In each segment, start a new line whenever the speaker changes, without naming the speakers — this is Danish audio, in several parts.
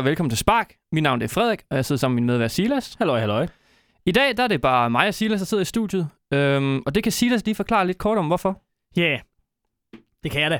og velkommen til Spark. Mit navn er Frederik, og jeg sidder sammen med min medvært Silas.
Halløj, halløj.
I dag der er det bare mig og Silas, der sidder i studiet. Øhm, og det kan Silas lige forklare lidt kort om, hvorfor.
Ja, yeah. det kan jeg da.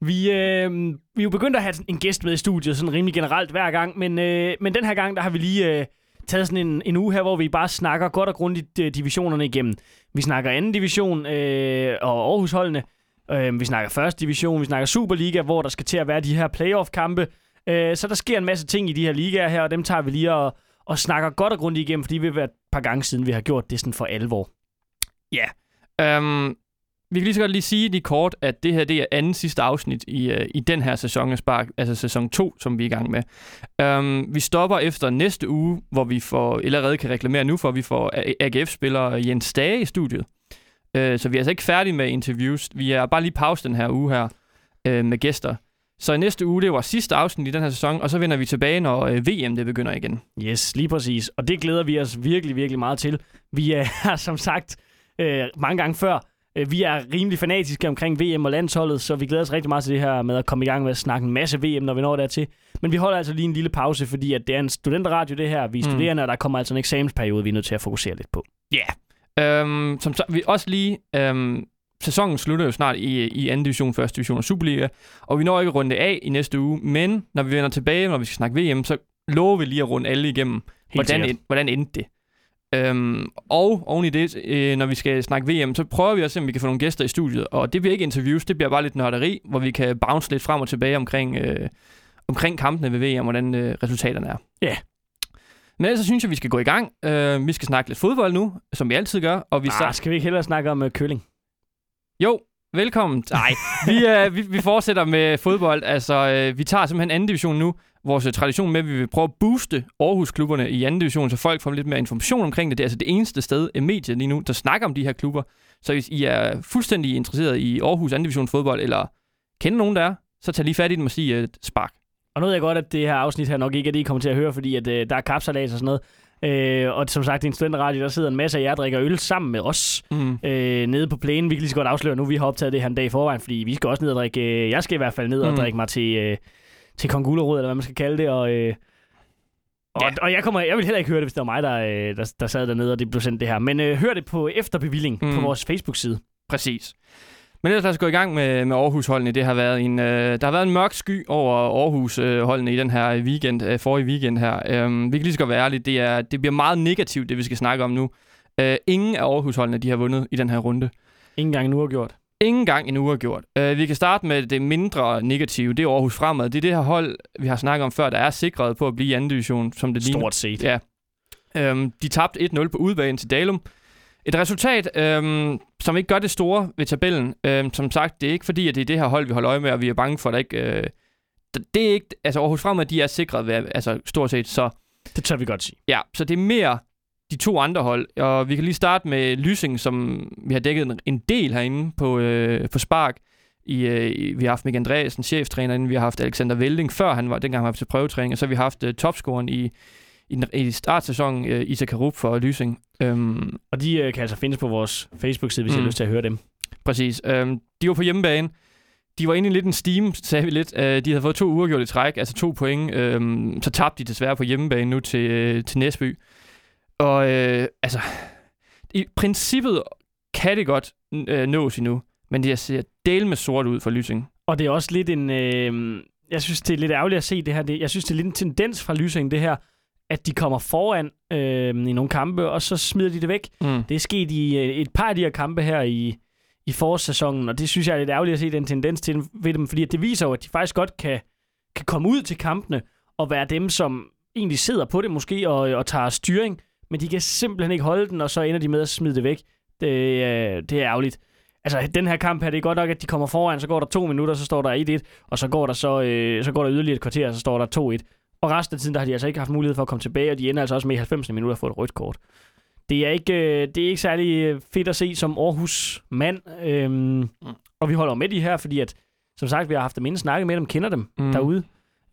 Vi, øh, vi er jo begyndt at have en gæst med i studiet, sådan rimelig generelt hver gang, men, øh, men den her gang, der har vi lige øh, taget sådan en, en uge her, hvor vi bare snakker godt og grundigt øh, divisionerne igennem. Vi snakker anden division øh, og Aarhusholdene, øh, vi snakker første division, vi snakker Superliga, hvor der skal til at være de her playoff-kampe. Øh, så der sker en masse ting i de her ligaer her, og dem tager vi lige og, og snakker godt og grundigt igennem, fordi vi har været et par gange siden, vi har gjort det sådan for alvor.
Ja. Øhm, vi kan lige så godt lige sige lige kort, at det her det er anden sidste afsnit i, uh, i den her sæson af Spark, altså sæson 2, som vi er i gang med. Um, vi stopper efter næste uge, hvor vi får, allerede kan reklamere nu for, at vi får AGF-spiller Jens Stage i studiet. Uh, så vi er altså ikke færdige med interviews. Vi er bare lige pause den her uge her uh, med gæster. Så i næste uge, det vores sidste afsnit i den her sæson, og så vender vi tilbage, når øh, VM det begynder igen.
Yes, lige præcis. Og det glæder vi os virkelig, virkelig meget til. Vi er, som sagt, øh, mange gange før, øh, vi er rimelig fanatiske omkring VM og landsholdet, så vi glæder os rigtig meget til det her med at komme i gang med at snakke en masse VM, når vi når dertil. Men vi holder altså lige en lille pause, fordi at det er en studenterradio, det her. Vi er mm. studerende, og der kommer altså en eksamensperiode, vi er nødt til at fokusere lidt på.
Ja. Yeah. Øhm, som så, vi også lige øhm, sæsonen slutter jo snart i, i anden division, første division og Superliga, og vi når ikke runde af i næste uge, men når vi vender tilbage, når vi skal snakke VM, så lover vi lige at runde alle igennem, hvordan, hvordan endte det. Øhm, og oven i det, øh, når vi skal snakke VM, så prøver vi også, om vi kan få nogle gæster i studiet. Og det bliver ikke interviews, det bliver bare lidt nørderi, hvor vi kan bounce lidt frem og tilbage omkring, øh, omkring kampene ved VM, hvordan øh, resultaterne er.
Ja. Yeah.
Men ellers så synes jeg, vi skal gå i gang. Øh, vi skal snakke lidt fodbold nu, som vi altid gør. Og vi
ah, skal vi ikke hellere snakke om uh, køling?
Jo, velkommen. Nej, vi, øh, vi, vi fortsætter med fodbold. Altså, øh, vi tager simpelthen anden division nu. Vores øh, tradition med, at vi vil prøve at booste Aarhus-klubberne i anden division, så folk får lidt mere information omkring det. Det er altså det eneste sted i mediet lige nu, der snakker om de her klubber. Så hvis I er fuldstændig interesseret i Aarhus anden division fodbold, eller kender nogen, der er, så tag lige fat i dem og sig et spark.
Og nu ved jeg godt, at det her afsnit her nok ikke er det, I kommer til at høre, fordi at, øh, der er kapsalas og sådan noget. Øh, og som sagt, i en studenterradio, der sidder en masse af jer, drikker øl sammen med os mm. øh, nede på plænen. Vi kan lige så godt afsløre nu, vi har optaget det her en dag i forvejen, fordi vi skal også ned og drikke, øh, jeg skal i hvert fald ned og mm. drikke mig til, øh, til kongulerod, eller hvad man skal kalde det, og... Øh, og, ja. og jeg, kommer, jeg vil heller ikke høre det, hvis det var mig, der, øh, der, der sad dernede, og det blev sendt det her. Men øh, hør det på efterbevilling mm. på vores Facebook-side.
Præcis. Men ellers lad os gå i gang med, med Aarhus-holdene. Det har været en, øh, der har været en mørk sky over Aarhus-holdene i den her weekend, øh, forrige weekend her. Øh, vi kan lige så godt være ærlige, det, er, det bliver meget negativt, det vi skal snakke om nu. Øh, ingen af Aarhus-holdene, de har vundet i den her runde.
Ingen gang nu har gjort.
Ingen gang en uge gjort. Uh, vi kan starte med det mindre negative. Det er Aarhus Fremad. Det er det her hold, vi har snakket om før, der er sikret på at blive i anden division, som det
ligner. Stort set.
Ja. Um, de tabte 1-0 på udbanen til Dalum. Et resultat, øhm, som ikke gør det store ved tabellen. Øhm, som sagt, det er ikke fordi, at det er det her hold, vi holder øje med, og vi er bange for, at der ikke... Øh, det er ikke... Altså Aarhus Fremad, de er sikret ved, altså stort set, så...
Det tør vi godt sige.
Ja, så det er mere de to andre hold. Og vi kan lige starte med Lysing, som vi har dækket en, en del herinde på, øh, på Spark. I, øh, vi har haft Mik Andreasen, cheftræner, inden vi har haft Alexander Velding, før han var, dengang han var til prøvetræning, og så har vi haft øh, topscoren i, i, i startsæsonen, øh, Isak Karup for Lysing.
Øhm, og de øh, kan altså findes på vores Facebook-side, hvis mm. I har mm. lyst til at høre dem.
Præcis. Øhm, de var på hjemmebane. De var inde i lidt en steam, sagde vi lidt. Øh, de havde fået to i træk, altså to point. Øhm, så tabte de desværre på hjemmebane nu til, øh, til Næsby. Og øh, altså, i princippet kan det godt øh, nås endnu, men det ser del med sort ud for Lysing.
Og det er også lidt en... Øh, jeg synes, det er lidt ærgerligt at se det her. Det, jeg synes, det er lidt en tendens fra Lysing, det her, at de kommer foran øh, i nogle kampe, og så smider de det væk. Mm. Det er sket i øh, et par af de her kampe her i, i forårssæsonen, og det synes jeg er lidt ærgerligt at se den tendens til ved dem, fordi det viser jo, at de faktisk godt kan, kan komme ud til kampene og være dem, som egentlig sidder på det måske og, og tager styring, men de kan simpelthen ikke holde den, og så ender de med at smide det væk. Det, øh, det er ærgerligt. Altså, den her kamp her, det er godt nok, at de kommer foran, så går der to minutter, så står der 1-1, og så går der, så, øh, så går der yderligere et kvarter, og så står der 2-1. Og resten af tiden, der har de altså ikke haft mulighed for at komme tilbage, og de ender altså også med i 90 minutter at få et rødt kort. Det er ikke, øh, det er ikke særlig øh, fedt at se som Aarhus mand. Øhm, mm. Og vi holder med de her, fordi at, som sagt, vi har haft dem inde snakket med dem, kender dem mm. derude.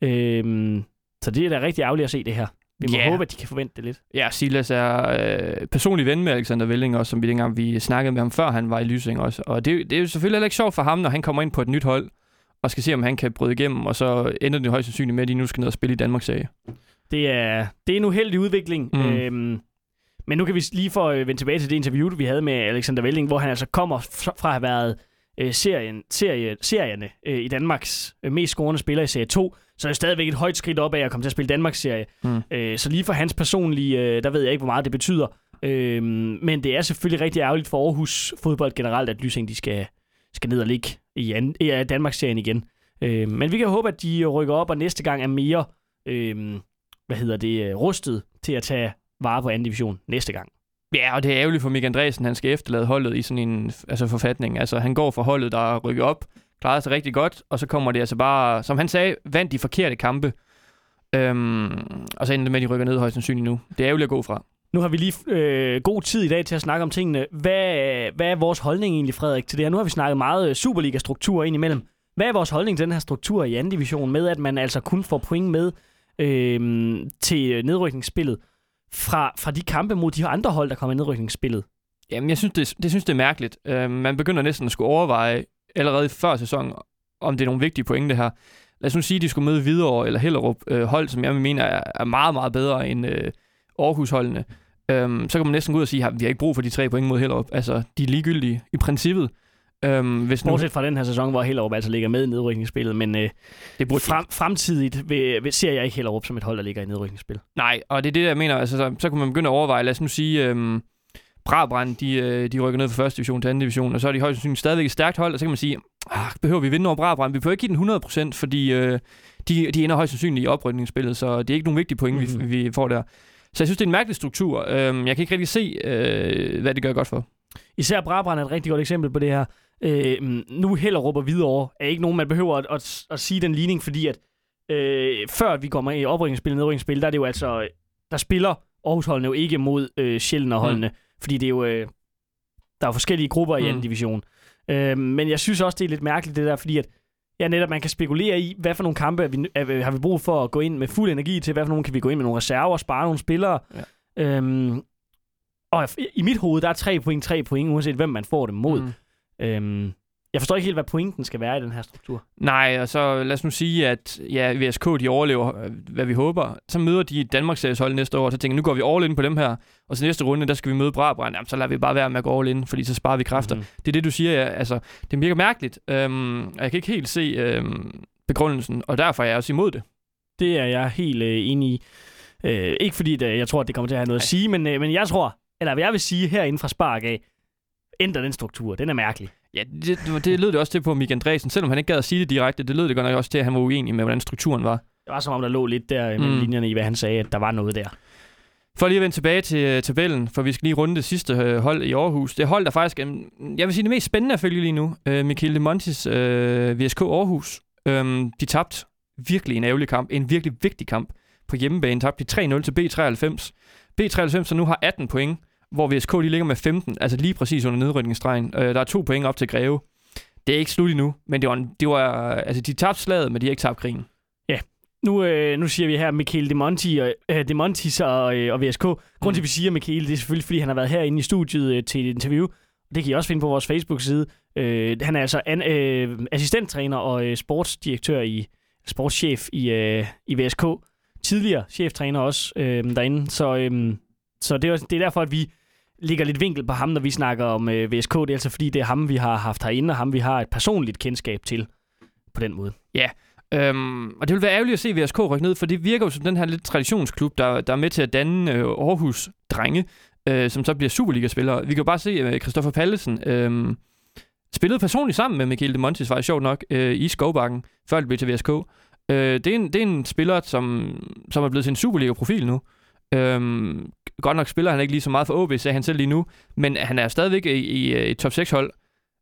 Øhm, så det er da rigtig ærgerligt at se det her. Vi må yeah. håbe, at de kan forvente det lidt.
Ja, Silas er øh, personlig ven med Alexander Velling også, som vi dengang vi snakkede med ham før han var i Lysing også. Og det, det er jo selvfølgelig heller ikke sjovt for ham, når han kommer ind på et nyt hold, og skal se, om han kan bryde igennem, og så ender det højst sandsynligt med, at de nu skal ned og spille i Danmarks serie.
Det er, det er en uheldig udvikling. Mm. Øhm, men nu kan vi lige få øh, vende tilbage til det interview, vi havde med Alexander Velling, hvor han altså kommer fra at have været øh, serien, serie, serierne øh, i Danmarks øh, mest scorende spiller i serie 2, så er det stadigvæk et højt skridt op af at komme til at spille Danmarks serie. Mm. Øh, så lige for hans personlige, øh, der ved jeg ikke, hvor meget det betyder. Øh, men det er selvfølgelig rigtig ærgerligt for Aarhus fodbold generelt, at Lysing de skal, skal ned og ligge i, an, i Danmarksserien igen. Øh, men vi kan håbe, at de rykker op, og næste gang er mere øh, hvad hedder det, øh, rustet til at tage vare på anden division næste gang.
Ja, og det er ærgerligt for Mik Andresen, han skal efterlade holdet i sådan en altså forfatning. Altså, han går for holdet, der rykker op, klarer sig rigtig godt, og så kommer det altså bare, som han sagde, vandt de forkerte kampe. Øhm, og så ender det med, at de rykker ned højst sandsynligt nu. Det er ærgerligt at gå fra.
Nu har vi lige øh, god tid i dag til at snakke om tingene. Hvad, hvad er vores holdning egentlig, Frederik, til det her? Nu har vi snakket meget øh, Superliga-struktur ind imellem. Hvad er vores holdning til den her struktur i anden division med, at man altså kun får point med øh, til øh, nedrykningsspillet? fra, fra de kampe mod de andre hold, der kommer i nedrykningsspillet?
Jamen, jeg synes, det, det synes, det er mærkeligt. Øh, man begynder næsten at skulle overveje allerede før sæsonen, om det er nogle vigtige pointe her. Lad os nu sige, at de skulle møde Hvidovre eller Hellerup øh, hold, som jeg mener er, er meget, meget bedre end Øh, Aarhus-holdene. Um, så kan man næsten gå ud og sige, at vi har ikke brug for de tre point mod Hellerup. Altså, de er ligegyldige i princippet.
Øhm, hvis Bortset nu... fra den her sæson, hvor Hellerup altså ligger med i nedrykningsspillet, men øh, det burde frem, fremtidigt vil, vil, ser jeg ikke Hellerup som et hold, der ligger i nedrykningsspil.
Nej, og det er det, jeg mener. Altså, så, så kunne man begynde at overveje, lad os nu sige, øhm, Brabrand, de, øh, de rykker ned fra første division til anden division, og så er de højst sandsynligt stadigvæk et stærkt hold, og så kan man sige, ah, behøver vi vinde over Brabrand? Vi behøver ikke give den 100%, fordi øh, de, de ender højst sandsynligt i oprykningsspillet, så det er ikke nogen vigtige point, mm-hmm. vi, vi får der. Så jeg synes, det er en mærkelig struktur. Øhm, jeg kan ikke rigtig se, øh, hvad det gør godt for.
Især Brabrand er et rigtig godt eksempel på det her. Øh, nu Hellerup og videre er ikke nogen, man behøver at, at, at sige den ligning, fordi at øh, før vi kommer i oprykningsspil og nedrykningsspil, der er det jo altså, der spiller Aarhus-holdene jo ikke mod øh, Sjælland-holdene, mm. fordi det er jo, øh, der er forskellige grupper mm. i anden division. Øh, men jeg synes også, det er lidt mærkeligt det der, fordi at ja, netop man kan spekulere i, hvad for nogle kampe er vi, er, har vi brug for at gå ind med fuld energi til, hvad for nogle kan vi gå ind med nogle reserver, spare nogle spillere. Ja. Øhm, og i mit hoved, der er tre point, tre point, uanset hvem man får dem mod. Mm. Øhm, jeg forstår ikke helt, hvad pointen skal være i den her struktur.
Nej, og så lad os nu sige, at ja, VSK de overlever, øh, hvad vi håber. Så møder de Danmarks hold næste år, og så tænker nu går vi all in på dem her. Og så næste runde, der skal vi møde Brabrand. Jamen, så lader vi bare være med at gå all in, fordi så sparer vi kræfter. Mm. Det er det, du siger. Ja, altså, det virker mærkeligt. Øhm, og jeg kan ikke helt se øhm, begrundelsen, og derfor er jeg også imod det.
Det er jeg helt øh, enig i. Øh, ikke fordi det, jeg tror, at det kommer til at have noget Ej. at sige, men, øh, men jeg tror, eller hvad jeg vil sige herinde fra Spark af, ændre den struktur. Den er mærkelig.
Ja, det, det lød det også til på Mik Andresen, selvom han ikke gad at sige det direkte. Det lød det godt nok også til, at han var uenig med, hvordan strukturen var.
Det var som om, der lå lidt der mellem mm. linjerne i, hvad han sagde, at der var noget der.
For lige at vende tilbage til uh, tabellen, for vi skal lige runde det sidste uh, hold i Aarhus. Det hold, der faktisk, um, jeg vil sige, det mest spændende at følge lige nu. Uh, Michael de Montis uh, VSK Aarhus. Um, de tabte virkelig en ærgerlig kamp. En virkelig vigtig kamp på hjemmebane. Tabte de 3-0 til B93. B93, som nu har 18 point hvor VSK de ligger med 15, altså lige præcis under nedrykningsstregen. Øh, der er to point op til Greve. Det er ikke slut endnu, men det var, det var altså de tabte slaget, men de har ikke tabt krigen.
Ja, nu, øh, nu siger vi her Michael De, Monti og, øh, De Montis og, øh, og VSK. Grunden mm. til, at vi siger Michael, det er selvfølgelig, fordi han har været herinde i studiet øh, til et interview. Det kan I også finde på vores Facebook-side. Øh, han er altså an, øh, assistenttræner og øh, sportsdirektør i sportschef i, øh, i VSK. Tidligere cheftræner også øh, derinde. Så, øh, så det, er, det er derfor, at vi ligger lidt vinkel på ham, når vi snakker om øh, VSK. Det er altså fordi, det er ham, vi har haft herinde, og ham, vi har et personligt kendskab til på den måde.
Ja, øhm, og det vil være ærgerligt at se VSK rykke ned, for det virker jo som den her lidt traditionsklub, der, der er med til at danne øh, Aarhus-drenge, øh, som så bliver Superliga-spillere. Vi kan jo bare se, øh, Christoffer Pallesen øh, spillede personligt sammen med Michael de Montis, var sjovt nok, øh, i Skovbakken, før det blev til VSK. Øh, det, er en, det er en spiller, som, som er blevet til en Superliga-profil nu. Øhm, godt nok spiller han ikke lige så meget for OB, sagde han selv lige nu, men han er stadigvæk i, i, i top 6-hold.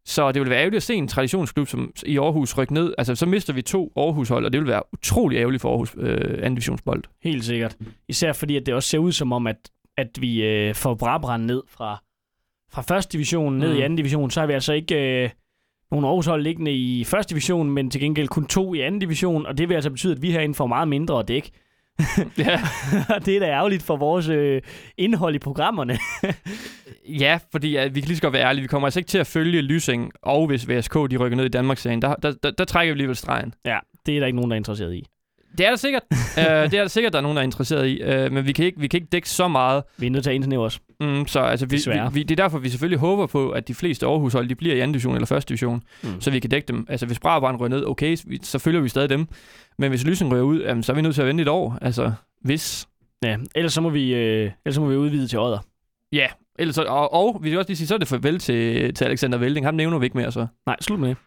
Så det vil være ærgerligt at se en traditionsklub som i Aarhus rykke ned. Altså, så mister vi to Aarhus-hold, og det vil være utrolig ærgerligt for Aarhus øh, anden divisionsbold.
Helt sikkert. Især fordi, at det også ser ud som om, at, at vi øh, får Brabrand ned fra, fra første division ned mm. i anden division. Så har vi altså ikke øh, nogen Aarhus-hold liggende i første division, men til gengæld kun to i anden division, og det vil altså betyde, at vi herinde får meget mindre at dække. Ja. det er da ærgerligt for vores øh, indhold i programmerne.
Ja, fordi ja, vi kan lige så godt være ærlige. Vi kommer altså ikke til at følge Lysing, og hvis VSK de rykker ned i Danmark-serien, der, der, der, der trækker vi alligevel stregen.
Ja, det er der ikke nogen, der er interesseret i.
Det er der sikkert. uh, det er der sikkert, der er nogen, der er interesseret i. Uh, men vi kan, ikke, vi kan ikke dække så meget.
Vi er nødt til at os.
Mm, så altså, vi, vi, vi, det er derfor, vi selvfølgelig håber på, at de fleste Aarhus-hold, de bliver i anden division eller første division, mm. så vi kan dække dem. Altså, hvis Brabrand ryger ned, okay, så følger vi stadig dem. Men hvis Lysing ryger ud, jamen, så er vi nødt til at vente et år. Altså, hvis.
Ja, ellers så må vi, øh, ellers så må vi udvide til Odder.
Ja, ellers, så, og, og, vi vil også lige sige, så er det farvel til, til Alexander Velding. Ham nævner vi ikke mere, så.
Nej, slut med det.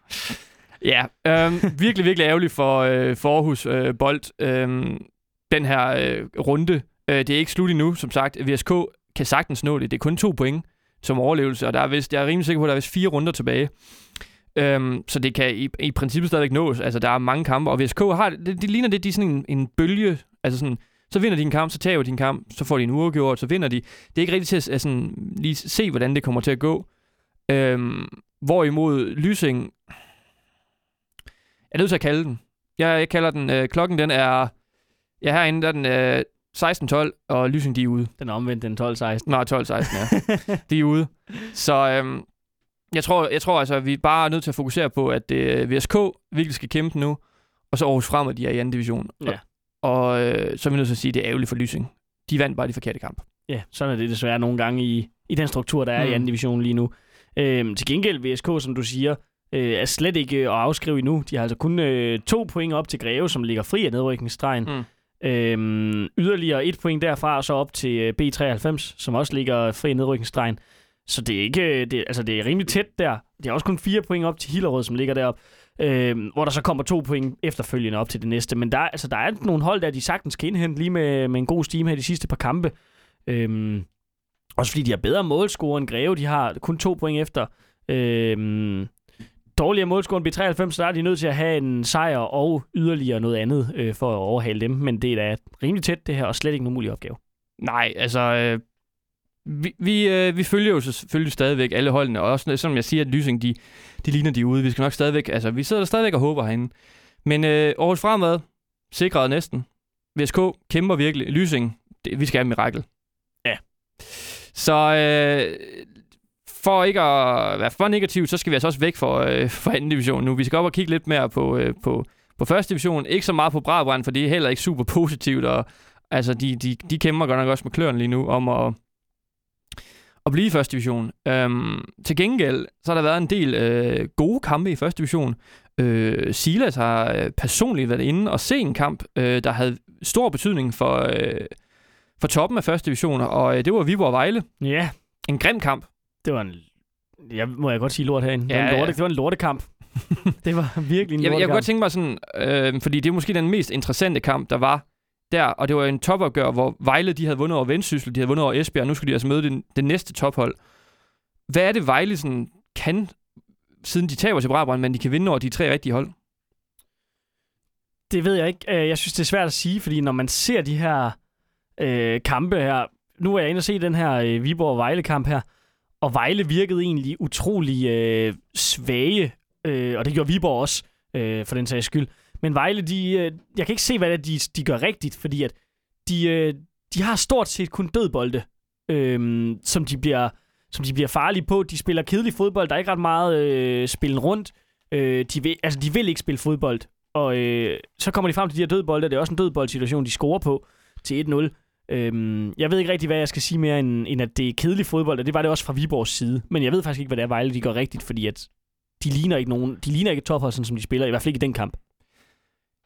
Ja, øhm, virkelig, virkelig ærgerligt for, øh, for Aarhus øh, Bold. Øhm, den her øh, runde. Øh, det er ikke slut endnu, som sagt. VSK kan sagtens nå det. Det er kun to point som overlevelse, og der er vist, jeg er rimelig sikker på, at der er vist fire runder tilbage. Øhm, så det kan i, i princippet stadigvæk nås. Altså, der er mange kampe, og VSK har, det, det ligner det, de er sådan en, en bølge, altså sådan, så vinder de en kamp, så tager de en kamp, så får de en uafgjort, så vinder de. Det er ikke rigtigt til at altså, lige se, hvordan det kommer til at gå. Øhm, hvorimod Lysing, jeg er nødt til at kalde den. Jeg, jeg kalder den, øh, klokken den er, ja herinde der er den øh, 16-12, og Lysing de er ude.
Den er omvendt, den 12-16.
Nej, 12-16, ja. de er ude. Så øhm, jeg tror, jeg tror altså, at vi bare er nødt til at fokusere på, at øh, VSK virkelig skal kæmpe nu, og så Aarhus Fremad, de er i anden division.
Ja.
Og øh, så er vi nødt til at sige, at det er ærgerligt for Lysing. De vandt bare de forkerte kamp.
Ja, sådan er det desværre nogle gange i, i den struktur, der er mm. i anden division lige nu. Øhm, til gengæld, VSK, som du siger, øh, er slet ikke at afskrive endnu. De har altså kun øh, to point op til Greve, som ligger fri af nedrykningsstregen. Mm. Øhm, yderligere et point derfra, og så op til øh, B93, som også ligger fri nedrykningsstregen. Så det er ikke, øh, det, altså det er rimelig tæt der. Det er også kun fire point op til Hillerød, som ligger derop, øhm, hvor der så kommer to point efterfølgende op til det næste. Men der, altså, der er nogle hold, der de sagtens kan indhente lige med, med en god steam her de sidste par kampe. Øhm, også fordi de har bedre målscore end Greve. De har kun to point efter. øhm, dårligere målscore end B93, så er de nødt til at have en sejr og yderligere noget andet øh, for at overhale dem. Men det er da rimelig tæt det her, og slet ikke nogen mulig opgave.
Nej, altså... Øh vi, vi, øh, vi følger jo selvfølgelig stadigvæk alle holdene, og også som jeg siger, at Lysing, de, de ligner de ude. Vi skal nok stadigvæk, altså vi sidder der stadigvæk og håber herinde. Men øh, Aarhus Fremad, sikret næsten. VSK kæmper virkelig. Lysing, det, vi skal have et mirakel.
Ja.
Så øh, for ikke at være for negativ, så skal vi altså også væk for, øh, for anden division nu. Vi skal op og kigge lidt mere på, øh, på, på første division. Ikke så meget på Brabrand, for det er heller ikke super positivt. Og, altså, de, de, de kæmper godt nok også med kløren lige nu om at at blive i første division. Øhm, til gengæld, så har der været en del øh, gode kampe i første division. Øh, Silas har øh, personligt været inde og se en kamp, øh, der havde stor betydning for, øh, for toppen af første division, og øh, det var Viborg Vejle.
Ja.
En grim kamp.
Det var en, jeg må jeg godt sige lort herinde. Ja, det, var en lorte, ja. det var en lortekamp. det var virkelig en
jeg,
lortekamp.
Jeg kunne godt tænke mig sådan, øh, fordi det er måske den mest interessante kamp, der var der, og det var en topopgør, hvor Vejle de havde vundet over Vendsyssel, de havde vundet over Esbjerg, og nu skulle de altså møde den, den næste tophold. Hvad er det, Vejle sådan kan, siden de taber til Brabrand, men de kan vinde over de tre rigtige hold?
Det ved jeg ikke. Øh, jeg synes, det er svært at sige, fordi når man ser de her øh, kampe her, nu er jeg inde og se den her øh, Viborg-Vejle-kamp her, og Vejle virkede egentlig utrolig øh, svage, øh, og det gjorde Viborg også, øh, for den sags skyld. Men Vejle, de, øh, jeg kan ikke se, hvad det er, de, de gør rigtigt, fordi at de, øh, de har stort set kun dødbolde, øh, som, de bliver, som de bliver farlige på. De spiller kedelig fodbold, der er ikke ret meget øh, spillen rundt. Øh, de, vil, altså, de vil ikke spille fodbold. Og øh, så kommer de frem til de her dødbolde, det er også en dødboldsituation, de scorer på til 1-0. Øhm, jeg ved ikke rigtig, hvad jeg skal sige mere, end, end at det er kedelig fodbold, og det var det også fra Viborgs side. Men jeg ved faktisk ikke, hvad det er, Vejle de gør rigtigt, fordi at de ligner ikke nogen, de ligner ikke et sådan som de spiller, i hvert fald ikke i den kamp.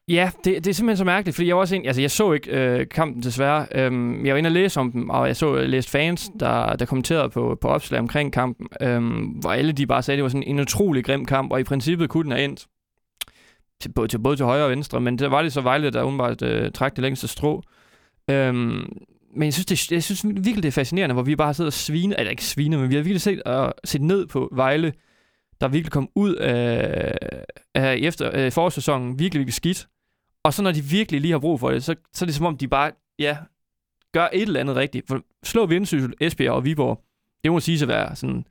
Ja, det, det er simpelthen så mærkeligt, fordi jeg var også en, altså jeg så ikke øh, kampen desværre. Øhm, jeg var inde og læse om dem, og jeg så læst læste fans, der, der kommenterede på, på opslag omkring kampen, øhm, hvor alle de bare sagde, at det var sådan en utrolig grim kamp, og i princippet kunne den have endt til, både, til, både til højre og venstre, men det var det så Vejle, der umiddelbart øh, trak det længste strå. Øhm, men jeg synes, det, jeg synes virkelig, det er fascinerende, hvor vi bare har siddet og svine, eller ikke svine, men vi har virkelig set, uh, set ned på Vejle, der virkelig kom ud af, af efter øh, forårssæsonen virkelig, virkelig skidt. Og så når de virkelig lige har brug for det, så, så er det som om, de bare, ja, gør et eller andet rigtigt. For slå Vendsyssel, Esbjerg og Viborg, det må sige at være sådan,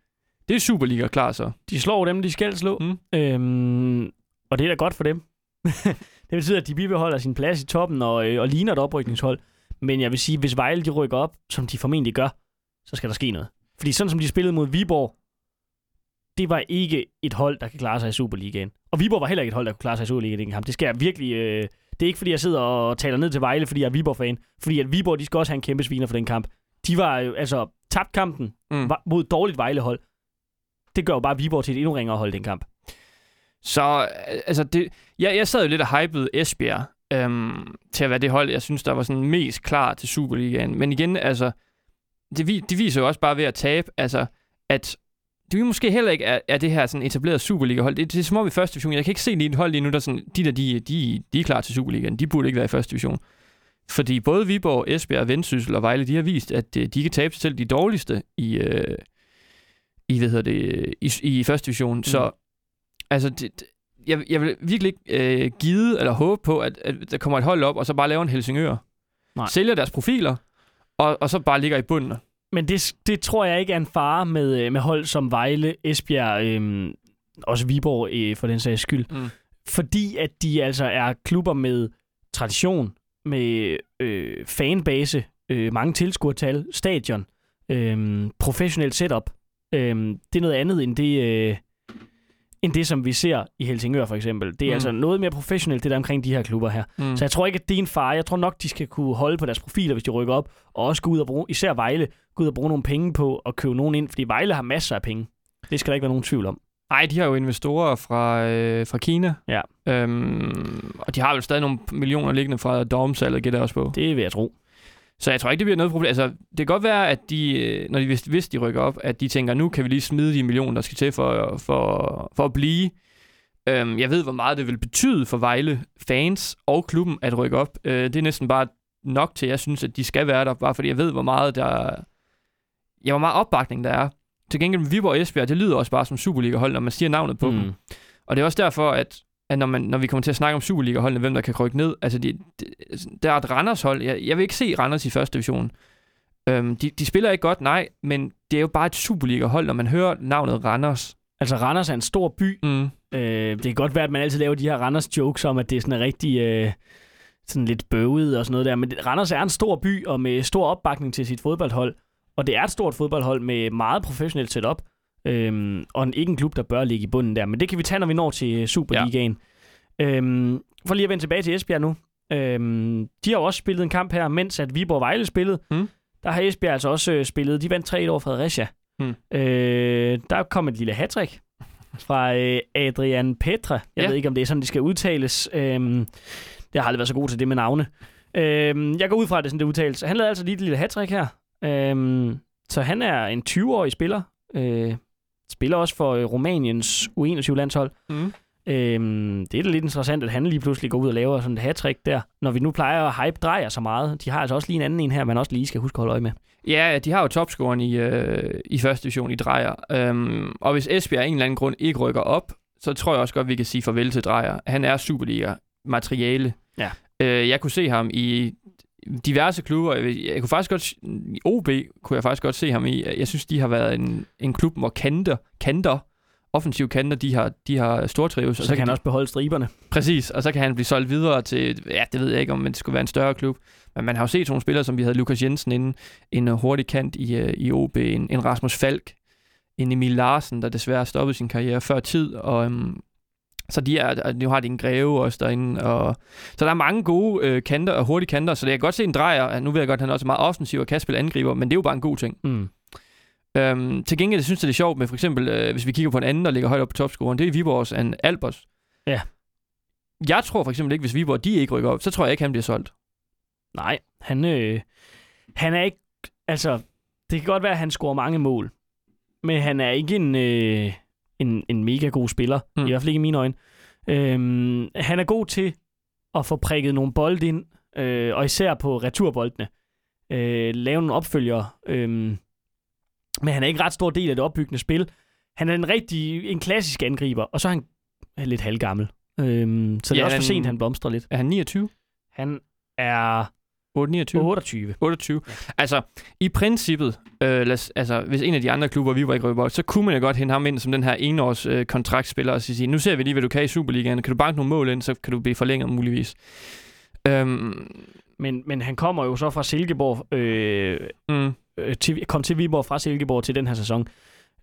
det er Superliga klar så.
De slår dem, de skal slå. Mm. Øhm, og det er da godt for dem. det betyder, at de bibeholder sin plads i toppen og, øh, og ligner et oprykningshold. Men jeg vil sige, hvis Vejle de rykker op, som de formentlig gør, så skal der ske noget. Fordi sådan som de spillede mod Viborg, det var ikke et hold, der kan klare sig i Superligaen. Og Viborg var heller ikke et hold, der kunne klare sig i Superligaen kamp. Det skal jeg virkelig... Øh, det er ikke, fordi jeg sidder og taler ned til Vejle, fordi jeg er Viborg-fan. Fordi at Viborg, de skal også have en kæmpe sviner for den kamp. De var jo, altså, tabt kampen mm. mod dårligt Vejlehold. Det gør jo bare Viborg til et endnu ringere hold, den kamp.
Så, altså, det, jeg, jeg sad jo lidt og hypede Esbjerg øhm, til at være det hold, jeg synes, der var sådan mest klar til Superligaen. Men igen, altså, det, det viser jo også bare ved at tabe, altså, at det måske heller ikke er, er det her sådan etableret Superliga-hold. Det, det er som om i første division. Jeg kan ikke se lige et hold lige nu, der sådan, de der, de, de, de er klar til Superligaen. De burde ikke være i første division. Fordi både Viborg, Esbjerg, Vendsyssel og Vejle, de har vist, at øh, de kan tabe sig selv de dårligste i, øh, i, hvad hedder det, i, i første division. Mm. Så altså, det, jeg, jeg vil virkelig ikke øh, give eller håbe på, at, at der kommer et hold op, og så bare laver en Helsingør. Nej. Sælger deres profiler, og, og så bare ligger i bunden.
Men det, det tror jeg ikke er en fare med, øh, med hold som Vejle, Esbjerg, øh, også Viborg øh, for den sags skyld. Mm. Fordi at de altså er klubber med tradition, med øh, fanbase, øh, mange tilskuertal, stadion, øh, professionelt setup. Øh, det er noget andet end det, øh, end det, som vi ser i Helsingør for eksempel. Det er mm. altså noget mere professionelt, det der omkring de her klubber her. Mm. Så jeg tror ikke, at det er en fare. Jeg tror nok, de skal kunne holde på deres profiler, hvis de rykker op, og også gå ud og bruge, især Vejle, gå ud og bruge nogle penge på at købe nogen ind, fordi Vejle har masser af penge. Det skal der ikke være nogen tvivl om.
Nej, de har jo investorer fra, øh, fra Kina.
Ja.
Øhm, og de har jo stadig nogle millioner liggende fra Dormsalget, gætter jeg også på.
Det vil jeg tro.
Så jeg tror ikke, det bliver noget problem. Altså, det kan godt være, at de, øh, når de, hvis, hvis de rykker op, at de tænker, nu kan vi lige smide de millioner, der skal til for, for, for at blive. Øhm, jeg ved, hvor meget det vil betyde for Vejle fans og klubben at rykke op. Øh, det er næsten bare nok til, at jeg synes, at de skal være der, bare fordi jeg ved, hvor meget der ja, hvor meget opbakning der er. Til gengæld Viborg og Esbjerg, det lyder også bare som Superliga-hold, når man siger navnet på mm. dem. Og det er også derfor, at at når, man, når vi kommer til at snakke om Superliga-holdene, hvem der kan rykke ned, altså de, de, der er et Randers-hold, jeg, jeg vil ikke se Randers i første division. Øhm, de, de spiller ikke godt, nej, men det er jo bare et Superliga-hold, når man hører navnet Randers.
Altså Randers er en stor by. Mm. Øh, det kan godt være, at man altid laver de her Randers-jokes om, at det er sådan en rigtig... Øh, sådan lidt bøvet og sådan noget der. Men Randers er en stor by, og med stor opbakning til sit fodboldhold. Og det er et stort fodboldhold med meget professionelt setup. Øhm, og ikke en klub, der bør ligge i bunden der. Men det kan vi tage, når vi når til Superligaen. Ja. Øhm, for lige at vende tilbage til Esbjerg nu. Øhm, de har jo også spillet en kamp her, mens at Viborg Vejle spillede. Mm. Der har Esbjerg altså også øh, spillet. De vandt 3 over Fredericia. Mm. Øh, der kom et lille hattrick fra øh, Adrian Petra. Jeg ja. ved ikke, om det er sådan, de skal udtales. Øhm, jeg har aldrig været så god til det med navne. Øhm, jeg går ud fra, at det er sådan, det udtales. Han lavede altså lige et lille hattrick her. Øhm, så han er en 20-årig spiller. Øh, spiller også for øh, Rumæniens U21-landshold. Mm. Øhm, det er da lidt interessant, at han lige pludselig går ud og laver sådan et hat der, når vi nu plejer at hype drejer så meget. De har altså også lige en anden en her, man også lige skal huske at holde øje med.
Ja, de har jo topscoren i, øh, i første division i drejer. Øhm, og hvis Esbjerg af en eller anden grund ikke rykker op, så tror jeg også godt, vi kan sige farvel til drejer. Han er Superliga-materiale.
Ja.
Øh, jeg kunne se ham i diverse klubber. Jeg, kunne faktisk godt... OB kunne jeg faktisk godt se ham i. Jeg synes, de har været en, en klub, hvor kanter, kanter offensive kanter, de har, de har stortrives.
Så, og så kan han også beholde striberne.
Præcis, og så kan han blive solgt videre til, ja, det ved jeg ikke, om det skulle være en større klub. Men man har jo set nogle spillere, som vi havde Lukas Jensen inden, en hurtig kant i, uh, i OB, en, en Rasmus Falk, en Emil Larsen, der desværre stoppede sin karriere før tid, og um, så de er, nu har de en greve også derinde. Og, så der er mange gode øh, kanter og hurtige kanter, så det jeg kan godt se en drejer. Nu ved jeg godt, at han er også meget offensiv og kan spille angriber, men det er jo bare en god ting. Mm. Øhm, til gengæld jeg synes jeg, det er sjovt med for eksempel, øh, hvis vi kigger på en anden, der ligger højt op på topscoren, det er Viborgs en Albers.
Ja.
Jeg tror for eksempel ikke, hvis Viborg de ikke rykker op, så tror jeg ikke, han bliver solgt.
Nej, han, øh, han er ikke... Altså, det kan godt være, at han scorer mange mål, men han er ikke en... Øh en, en mega god spiller, mm. i hvert fald ikke i mine øjne. Øhm, han er god til at få prikket nogle bolde ind, øh, og især på returboldene. Øh, lave nogle opfølger. Øh, men han er ikke ret stor del af det opbyggende spil. Han er en rigtig, en klassisk angriber, og så er han lidt halvgammel. Øh, så det er også for sent, han blomstrer lidt.
Er han 29?
Han er
29?
28.
28. Ja. Altså, i princippet, øh, lad, altså, hvis en af de andre klubber, vi var i Grønborg, så kunne man jo godt hente ham ind som den her enårs øh, kontraktspiller og sige, nu ser vi lige, hvad du kan i Superligaen. Kan du banke nogle mål ind, så kan du blive forlænget muligvis.
Øhm, men, men han kommer jo så fra Silkeborg, øh, mm. øh, til, kom til Viborg fra Silkeborg til den her sæson.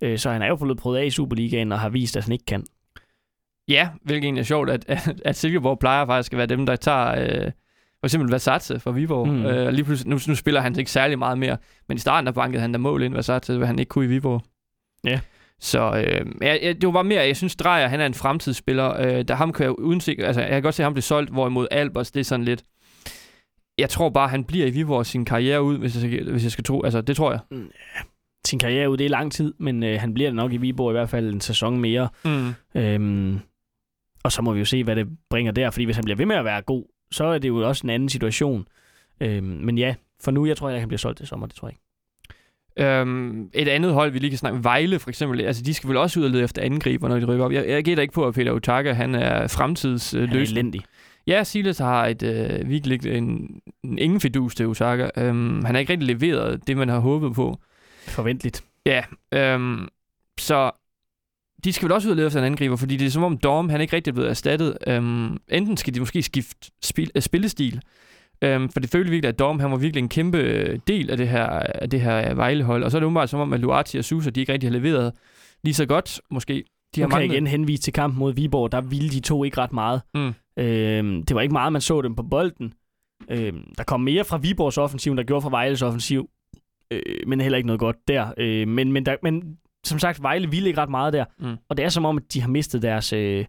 Øh, så han er jo blevet prøvet af i Superligaen og har vist, at han ikke kan.
Ja, hvilket egentlig er sjovt, at, at, at Silkeborg plejer faktisk at være dem, der tager øh, for eksempel Versace fra Viborg. Mm. Øh, lige pludselig, nu, nu spiller han ikke særlig meget mere, men i starten der bankede han der mål ind Versace, hvad han ikke kunne i Viborg.
Ja.
Så øh, jeg, jeg, det var bare mere, jeg synes, Drejer, han er en fremtidsspiller. Øh, der ham kan jeg uden altså jeg kan godt se, at han bliver solgt, hvorimod Albers, det er sådan lidt... Jeg tror bare, han bliver i Viborg sin karriere ud, hvis jeg, hvis jeg skal tro. Altså, det tror jeg. Mm,
ja. Sin karriere ud, det er lang tid, men øh, han bliver nok i Viborg i hvert fald en sæson mere. Mm. Øhm, og så må vi jo se, hvad det bringer der, fordi hvis han bliver ved med at være god, så er det jo også en anden situation. Øhm, men ja, for nu, jeg tror, jeg kan blive solgt til sommer, det tror jeg ikke.
Øhm, et andet hold, vi lige kan snakke Vejle for eksempel, altså de skal vel også ud og lede efter angriber, når de rykker op. Jeg, jeg gætter ikke på, at Peter Utaka, han er fremtidsløsning.
Han er elendig.
Ja, Silas har et øh, virkelig en, en ingen fidus til Utaka. Øhm, han har ikke rigtig leveret det, man har håbet på.
Forventeligt.
Ja, øhm, så de skal vel også ud og lede efter en angriber, fordi det er som om Dorm, han ikke rigtig er blevet erstattet. Øhm, enten skal de måske skifte spil, uh, spillestil, øhm, for det følte virkelig, at Dorm, han var virkelig en kæmpe øh, del af det her, af det her Vejlehold. Og så er det umiddelbart som om, at Luati og Susa, de ikke rigtig har leveret lige så godt, måske.
De har nu kan jeg igen henvise til kampen mod Viborg, der ville de to ikke ret meget. Mm. Øhm, det var ikke meget, man så dem på bolden. Øhm, der kom mere fra Viborgs offensiv, der gjorde fra Vejles offensiv, øh, men heller ikke noget godt der. Øh, men, men, der, men som sagt, Vejle ville ikke ret meget der. Mm. Og det er som om, at de har mistet deres... Øh,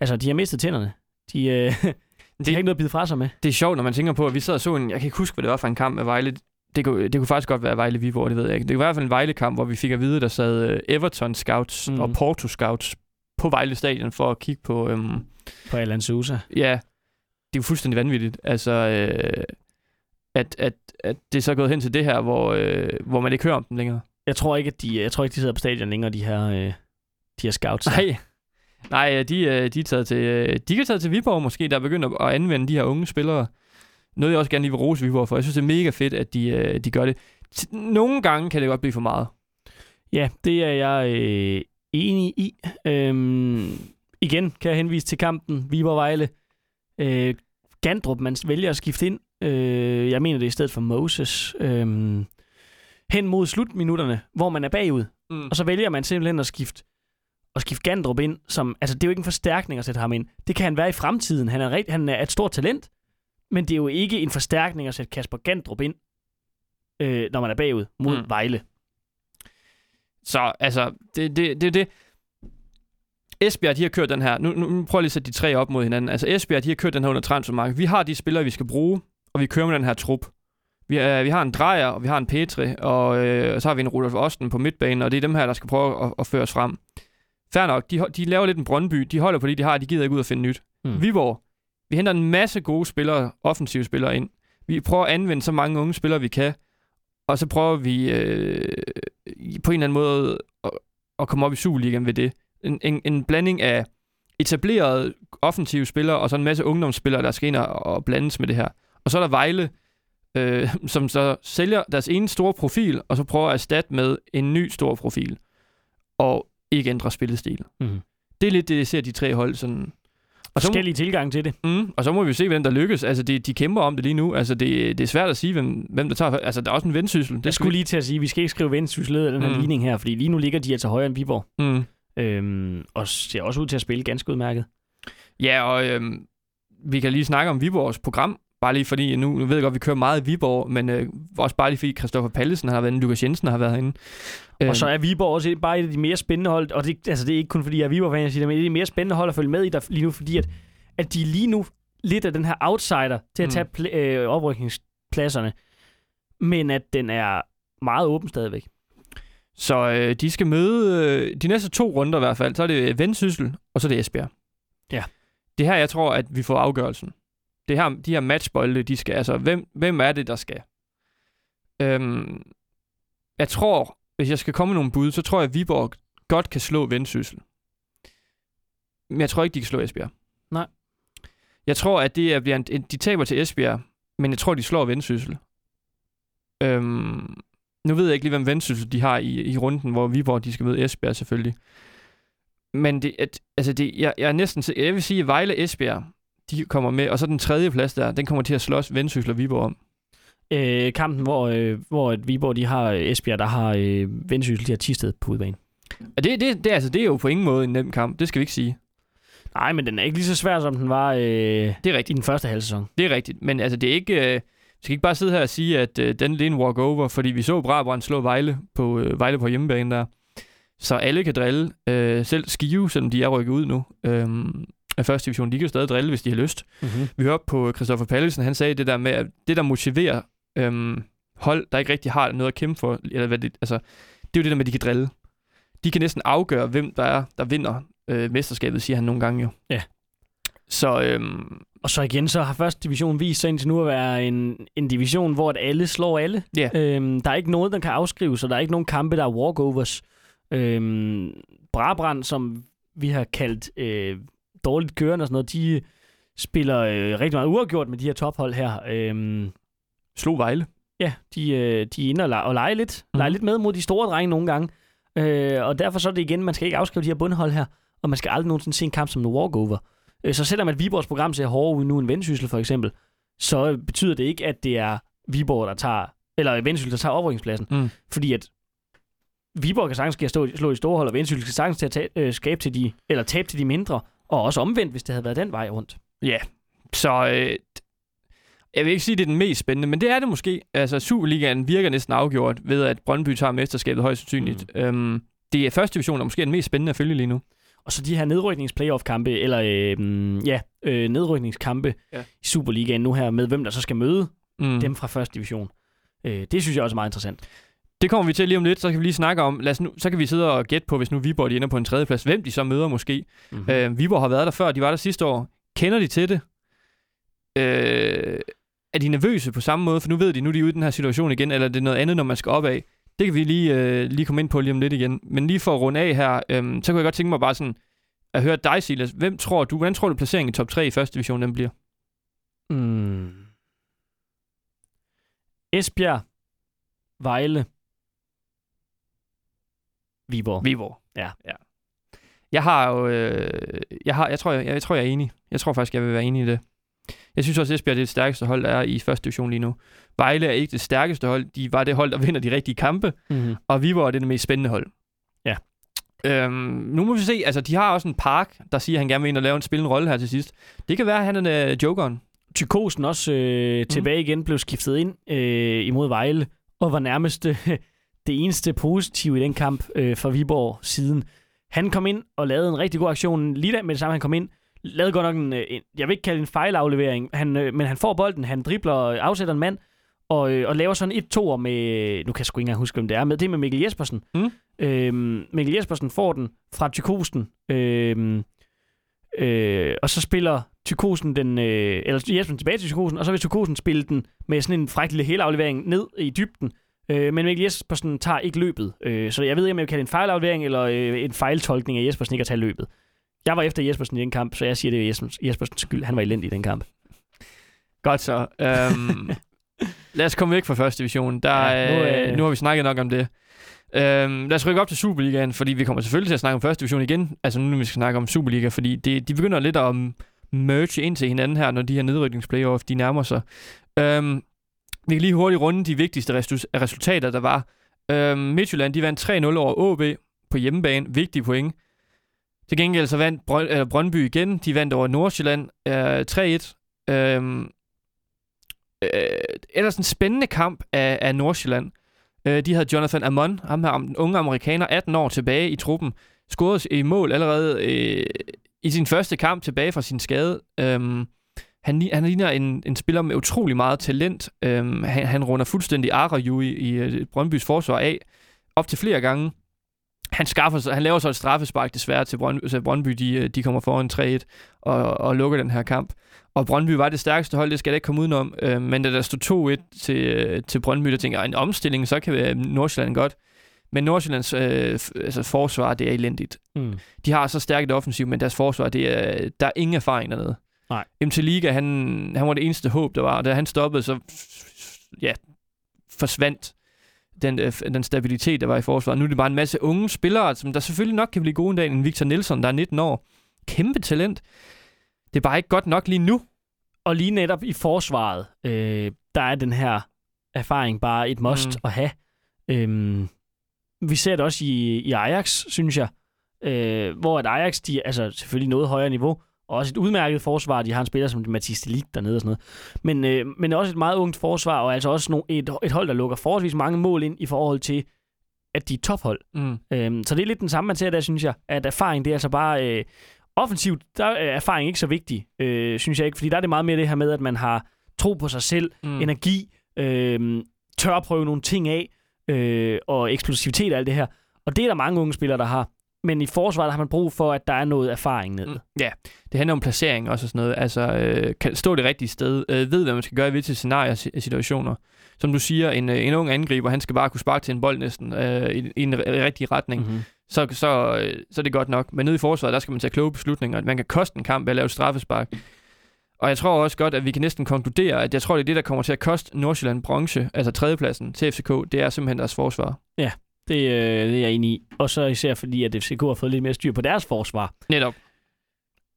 altså, de har mistet tænderne. De, øh, de har ikke noget at bide fra sig med.
Det er sjovt, når man tænker på, at vi sad og så en... Jeg kan ikke huske, hvad det var for en kamp med Vejle. Det kunne, det kunne faktisk godt være Vejle Viborg, det ved jeg ikke. Det var i hvert fald en Vejle-kamp, hvor vi fik at vide, der sad øh, Everton Scouts mm. og Porto Scouts på Vejle Stadion for at kigge på... Øhm,
på Alan Sousa.
Ja, det er jo fuldstændig vanvittigt. Altså, øh, at, at, at det er så gået hen til det her, hvor, øh, hvor man ikke hører om dem længere.
Jeg tror ikke, at de, jeg tror ikke, de sidder på stadion længere, de her, øh, de her scouts.
Nej, Nej de, øh, de, er taget til, øh, de er taget til Viborg måske, der er begyndt at anvende de her unge spillere. Noget, jeg også gerne lige vil rose Viborg for. Jeg synes, det er mega fedt, at de, øh, de gør det. Nogle gange kan det godt blive for meget.
Ja, det er jeg øh, enig i. Øhm, igen kan jeg henvise til kampen Viborg-Vejle. Øh, Gandrup, man vælger at skifte ind. Øh, jeg mener det i stedet for Moses. Øh, hen mod slutminutterne, hvor man er bagud. Mm. Og så vælger man simpelthen at skifte og skifte Gandrup ind, som, altså det er jo ikke en forstærkning at sætte ham ind. Det kan han være i fremtiden. Han er, rigt, han er et stort talent, men det er jo ikke en forstærkning at sætte Kasper Gandrup ind, øh, når man er bagud mod mm. Vejle.
Så altså, det det, det, det. Esbjerg, de har kørt den her. Nu, nu prøver jeg lige at sætte de tre op mod hinanden. Altså Esbjerg, de har kørt den her under transfermarkedet. Vi har de spillere, vi skal bruge, og vi kører med den her trup. Vi, øh, vi har en Drejer, og vi har en Petri, og, øh, og så har vi en Rudolf Osten på midtbanen, og det er dem her, der skal prøve at, at føre os frem. Fair nok, de, de laver lidt en Brøndby, de holder på det, de har, de gider ikke ud og finde nyt. Mm. Viborg, vi henter en masse gode spillere, offensive spillere ind. Vi prøver at anvende så mange unge spillere, vi kan, og så prøver vi øh, på en eller anden måde at, at komme op i Superligaen ved det. En, en, en blanding af etablerede offensive spillere, og så en masse ungdomsspillere, der skal ind og, og blandes med det her. Og så er der Vejle, øh, som så sælger deres ene store profil, og så prøver at erstatte med en ny stor profil, og ikke ændre spillestil. Mm. Det er lidt det, jeg ser de tre hold sådan...
Og så Forskellige tilgang til det.
Mm, og så må vi se, hvem der lykkes. Altså, de, de kæmper om det lige nu. Altså, det, det er svært at sige, hvem, hvem der tager... Altså, der er også en vendsyssel.
Det jeg skulle lige til at sige, vi skal ikke skrive vendsyssel af den her mm. ligning her, fordi lige nu ligger de altså højere end Viborg. Mm. Øhm, og ser også ud til at spille ganske udmærket.
Ja, og øhm, vi kan lige snakke om Viborgs program. Bare lige fordi, nu, nu ved jeg godt, at vi kører meget i Viborg, men øh, også bare lige fordi Christoffer Pallesen har været inde, Lukas Jensen har været herinde.
Og så er Viborg også bare et af de mere spændende hold, og det, altså, det er ikke kun fordi, jeg er Viborg-fan, jeg siger det, men det er de mere spændende hold at følge med i der, lige nu, fordi at, at de lige nu lidt af den her outsider til at mm. tage pl- øh, oprykningspladserne, men at den er meget åben stadigvæk.
Så øh, de skal møde øh, de næste to runder i hvert fald. Så er det Vendsyssel, og så er det Esbjerg.
Ja.
Det her, jeg tror, at vi får afgørelsen det her, de her matchbolde, de skal, altså, hvem, hvem er det, der skal? Øhm, jeg tror, hvis jeg skal komme med nogle bud, så tror jeg, at Viborg godt kan slå Vendsyssel. Men jeg tror ikke, de kan slå Esbjerg.
Nej.
Jeg tror, at det er, bliver en, de taber til Esbjerg, men jeg tror, de slår Vendsyssel. Øhm, nu ved jeg ikke lige, hvem Vendsyssel de har i, i runden, hvor Viborg de skal møde Esbjerg selvfølgelig. Men det, at, altså det, jeg, jeg er næsten, jeg vil sige, at Vejle Esbjerg, de kommer med, og så den tredje plads der, den kommer til at slås Vendsyssel og Viborg om.
øh, kampen, hvor, øh, hvor et Viborg de har Esbjerg, der har øh, Vendsyssel, de har Tisted på udbanen.
Det, det, det, altså, det er jo på ingen måde en nem kamp, det skal vi ikke sige.
Nej, men den er ikke lige så svær, som den var øh, det er rigtigt. i den første halv sæson.
Det er rigtigt, men altså, det er ikke... Øh, vi skal ikke bare sidde her og sige, at øh, den er en walk-over, fordi vi så Brabrand slå Vejle på, øh, Vejle på hjemmebane der. Så alle kan drille. Øh, selv Skive, selvom de er rykket ud nu øh, af første division, de kan stadig drille, hvis de har lyst. Mm-hmm. Vi hørte på Christoffer Pallesen, han sagde det der med, at det der motiverer øh, hold, der ikke rigtig har noget at kæmpe for, eller hvad det, altså, det er jo det der med, at de kan drille. De kan næsten afgøre, hvem der er, der vinder øh, mesterskabet, siger han nogle gange jo.
Ja.
Så, øhm,
og så igen, så har første division vist sig indtil nu at være en, en division, hvor at alle slår alle.
Ja.
Øhm, der er ikke noget, der kan afskrives, og der er ikke nogen kampe, der er walkovers. Øhm, Brabrand, som vi har kaldt øh, dårligt kørende og sådan noget, de spiller øh, rigtig meget uafgjort med de her tophold her. Øhm,
Slog Vejle.
Ja, de, øh, de er inde og, lege, og lege lidt. Mm. Lege lidt med mod de store drenge nogle gange. Øh, og derfor så er det igen, man skal ikke afskrive de her bundhold her, og man skal aldrig nogensinde se en kamp som en walkover. Øh, så selvom at Viborgs program ser hårdere ud nu end Vendsyssel for eksempel, så betyder det ikke, at det er Viborg, der tager, eller Vendsyssel, der tager oprykningspladsen. Mm. Fordi at Viborg kan sagtens stå, slå i store hold, og Vendsyssel kan sagtens til at tage, øh, skabe til de, eller tabe til de mindre, og også omvendt, hvis det havde været den vej rundt.
Ja, så øh, jeg vil ikke sige, at det er den mest spændende, men det er det måske. Altså, Superligaen virker næsten afgjort ved, at Brøndby tager mesterskabet højst sandsynligt. Mm. Øhm, det er første division, der måske er den mest spændende at følge lige nu.
Og så de her nedryknings-playoff-kampe, eller øh, ja, øh, nedrykningskampe ja. i Superligaen nu her, med hvem der så skal møde mm. dem fra første division. Øh, det synes jeg også er meget interessant.
Det kommer vi til lige om lidt, så kan vi lige snakke om, lad os nu, så kan vi sidde og gætte på, hvis nu Viborg de ender på en tredjeplads, hvem de så møder måske. Mm-hmm. Øh, Viborg har været der før, de var der sidste år. Kender de til det? Øh, er de nervøse på samme måde, for nu ved de, nu er de ude i den her situation igen, eller er det noget andet, når man skal op af? Det kan vi lige, øh, lige komme ind på lige om lidt igen. Men lige for at runde af her, øh, så kunne jeg godt tænke mig bare sådan, at høre dig, Silas. Hvem tror du, hvordan tror du placeringen i top 3 i første division, den bliver?
Mm. Esbjerg, Vejle, Viborg.
Viborg.
Ja.
ja. Jeg har jo, øh, jeg, har, jeg, tror, jeg, jeg, tror, jeg er enig. Jeg tror faktisk, jeg vil være enig i det. Jeg synes også, at Esbjerg er det stærkeste hold, der er i første division lige nu. Vejle er ikke det stærkeste hold. De var det hold, der vinder de rigtige kampe. Mm-hmm. Og Viborg er det, det mest spændende hold.
Ja.
Øhm, nu må vi se. Altså, de har også en park, der siger, at han gerne vil ind og lave en spillende rolle her til sidst. Det kan være, at han er uh, jokeren.
Tykosen også øh, tilbage igen, blev skiftet ind øh, imod Vejle, og var nærmest øh, det eneste positive i den kamp øh, for Viborg siden. Han kom ind og lavede en rigtig god aktion lige da med det samme, han kom ind lavede godt nok en, øh, en jeg vil ikke kalde en fejlaflevering, han, øh, men han får bolden, han dribler, afsætter en mand, og, øh, og laver sådan et toer med, nu kan jeg sgu ikke engang huske, hvem det er, med det med Mikkel Jespersen. Mm. Øhm, Mikkel Jespersen får den fra Tykosen, øhm, øh, og så spiller Tykosen den, øh, eller Jespersen tilbage til Tykosen, og så vil Tykosen spille den med sådan en fræk lille helaflevering ned i dybden, Øh, men Mikkel Jespersen tager ikke løbet. Øh, så jeg ved ikke, om jeg kan kalde en fejlaflevering eller øh, en fejltolkning af Jespersen ikke at tage løbet. Jeg var efter Jespersen i den kamp, så jeg siger, det er Jespersens skyld. Han var elendig i den kamp.
Godt så. Um, lad os komme væk fra første division. Der, ja, nu, øh... nu har vi snakket nok om det. Um, lad os rykke op til Superligaen, fordi vi kommer selvfølgelig til at snakke om første division igen. Altså nu, når vi skal snakke om Superliga, fordi det, de begynder lidt at merge ind til hinanden her, når de her nedrykningsplayoff, de nærmer sig. Um, vi kan lige hurtigt runde de vigtigste resultater, der var. Øh, Midtjylland, de vandt 3-0 over AB på hjemmebane. Vigtige point. Til gengæld så vandt Brøn, øh, Brøndby igen. De vandt over Nordsjælland øh, 3-1. Øhm, øh, ellers en spændende kamp af, af Nordsjælland. Øh, de havde Jonathan Amon, ham her, den unge amerikaner, 18 år tilbage i truppen. Scorede i mål allerede øh, i sin første kamp tilbage fra sin skade. Øh, han, han ligner en, en spiller med utrolig meget talent. Øhm, han, han runder fuldstændig Ara i, i øh, Brøndbys forsvar af op til flere gange han, skaffer sig, han laver så et straffespark desværre til Brøndby, så Brøndby de, øh, de kommer foran 3-1 og, og lukker den her kamp. Og Brøndby var det stærkeste hold, det skal jeg ikke komme udenom. Øh, men da der stod 2-1 til, øh, til Brøndby, der tænker en omstilling, så kan Nordsjælland godt. Men Nordsjællands øh, altså forsvar, det er elendigt. Mm. De har så stærkt offensiv, men deres forsvar, det er, der er ingen erfaring dernede.
Nej.
MT Liga, han, han var det eneste håb, der var. Og da han stoppede, så ja, forsvandt den, øh, den stabilitet, der var i forsvaret. Nu er det bare en masse unge spillere, som der selvfølgelig nok kan blive gode en dag. En Victor Nielsen, der er 19 år. Kæmpe talent. Det er bare ikke godt nok lige nu.
Og lige netop i forsvaret, øh, der er den her erfaring bare et must mm. at have. Øhm, vi ser det også i, i Ajax, synes jeg, øh, hvor at Ajax, de altså selvfølgelig noget højere niveau, og også et udmærket forsvar. De har en spiller som Mathis Delic dernede og sådan noget. Men, øh, men også et meget ungt forsvar, og altså også no, et, et hold, der lukker forholdsvis mange mål ind i forhold til, at de er tophold. Mm. Øhm, så det er lidt den samme, man ser der, synes jeg. At erfaring, det er altså bare... Øh, offensivt, der er erfaring ikke så vigtig, øh, synes jeg ikke. Fordi der er det meget mere det her med, at man har tro på sig selv, mm. energi, øh, tør at prøve nogle ting af, øh, og eksplosivitet og alt det her. Og det er der mange unge spillere, der har. Men i forsvaret har man brug for, at der er noget erfaring ned. Mm.
Ja, det handler om placering også og sådan noget. Altså, øh, kan stå det rigtige sted. Øh, ved, hvad man skal gøre i visse scenarier og situationer. Som du siger, en, øh, en ung angriber, han skal bare kunne sparke til en bold næsten øh, i, i en rigtig retning. Mm-hmm. Så, så, øh, så er det godt nok. Men nede i forsvaret, der skal man tage kloge beslutninger. Man kan koste en kamp ved at lave et straffespark. Og jeg tror også godt, at vi kan næsten konkludere, at jeg tror, det er det, der kommer til at koste Nordsjælland bronze, altså tredjepladsen til FCK, det er simpelthen deres forsvar.
Ja, det, øh, det er jeg enig i. Og så især fordi, at FCK har fået lidt mere styr på deres forsvar.
Netop.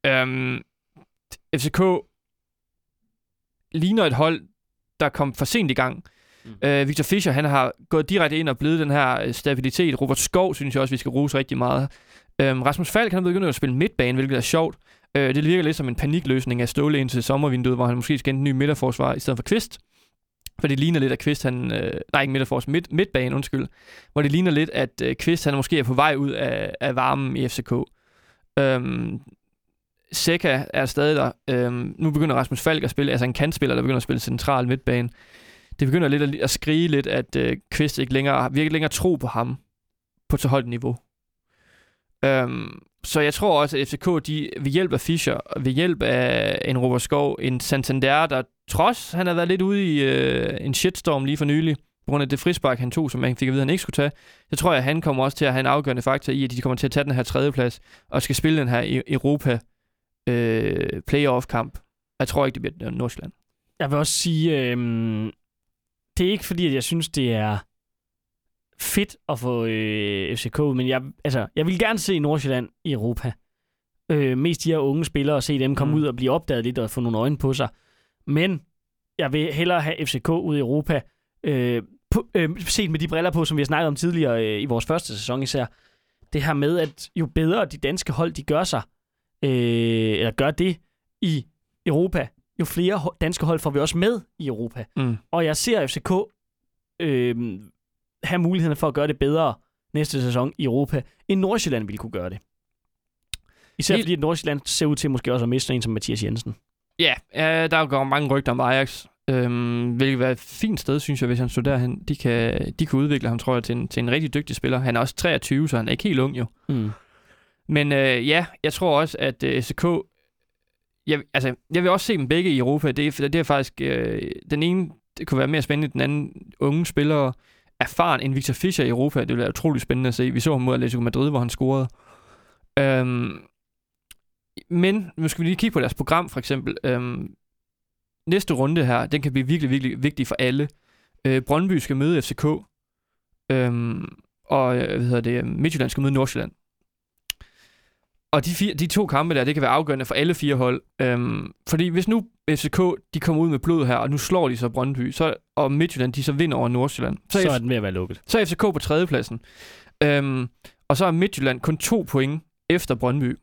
Øhm, FCK ligner et hold, der kom for sent i gang. Mm. Øh, Victor Fischer, han har gået direkte ind og blevet den her øh, stabilitet. Robert Skov synes jeg også, vi skal rose rigtig meget. Øhm, Rasmus Falk, han er begyndt at spille midtbane, hvilket er sjovt. Øh, det virker lidt som en panikløsning af Ståle indtil sommervinduet, hvor han måske skal en ny midterforsvar i stedet for Kvist. For det ligner lidt, at Kvist, han... Øh, nej, ikke midterfors, midt, midtbane, undskyld. Hvor det ligner lidt, at øh, Kvist, han måske er på vej ud af, af varmen i FCK. Øhm, Seca er stadig der. Øhm, nu begynder Rasmus Falk at spille, altså en kantspiller, der begynder at spille central midtbane. Det begynder lidt at, at skrige lidt, at øh, Kvist ikke længere, vi ikke længere tro på ham på så højt niveau. Øhm, så jeg tror også, at FCK, de, ved hjælp af Fischer, ved hjælp af en Robert Skov, en Santander, der trods han har været lidt ude i øh, en shitstorm lige for nylig, på grund af det frispark, han tog, som man fik at vide, han ikke skulle tage, så tror jeg, at han kommer også til at have en afgørende faktor i, at de kommer til at tage den her tredjeplads, og skal spille den her Europa øh, playoff-kamp. Jeg tror ikke, det bliver Nordsjælland.
Jeg vil også sige, øh, det er ikke fordi, at jeg synes, det er fedt at få øh, FCK men jeg, altså, jeg vil gerne se Nordsjælland i Europa. Øh, mest de her unge spillere, og se dem komme mm. ud og blive opdaget lidt og få nogle øjne på sig. Men jeg vil hellere have FCK ud i Europa, øh, på, øh, set med de briller på, som vi har snakket om tidligere øh, i vores første sæson især. Det her med, at jo bedre de danske hold, de gør sig, øh, eller gør det i Europa, jo flere danske hold får vi også med i Europa. Mm. Og jeg ser FCK øh, have muligheden for at gøre det bedre næste sæson i Europa, end Nordsjælland ville kunne gøre det. Især fordi at Nordsjælland ser ud til måske også at miste en som Mathias Jensen.
Ja, øh, der går mange rygter om Ajax, øhm, hvilket være et fint sted, synes jeg, hvis han stod derhen. De kan, de kan udvikle ham, tror jeg, til en, til en rigtig dygtig spiller. Han er også 23, så han er ikke helt ung jo. Mm. Men øh, ja, jeg tror også, at øh, SK... Jeg, altså, jeg vil også se dem begge i Europa. Det, er, det er faktisk... Øh, den ene det kunne være mere spændende, den anden unge spiller erfaren end Victor Fischer i Europa. Det ville være utrolig spændende at se. Vi så ham mod Atletico Madrid, hvor han scorede. Øhm, men nu skal vi lige kigge på deres program, for eksempel. Øhm, næste runde her, den kan blive virkelig, virkelig vigtig for alle. Øh, Brøndby skal møde FCK. Øhm, og øh, hvad hedder det, Midtjylland skal møde Nordsjælland. Og de, fire, de to kampe der, det kan være afgørende for alle fire hold. Øhm, fordi hvis nu FCK de kommer ud med blod her, og nu slår de så Brøndby, så, og Midtjylland de så vinder over Nordsjælland.
Så, så er den ved at være lukket.
Så er FCK på tredjepladsen. Øhm, og så er Midtjylland kun to point efter Brøndby.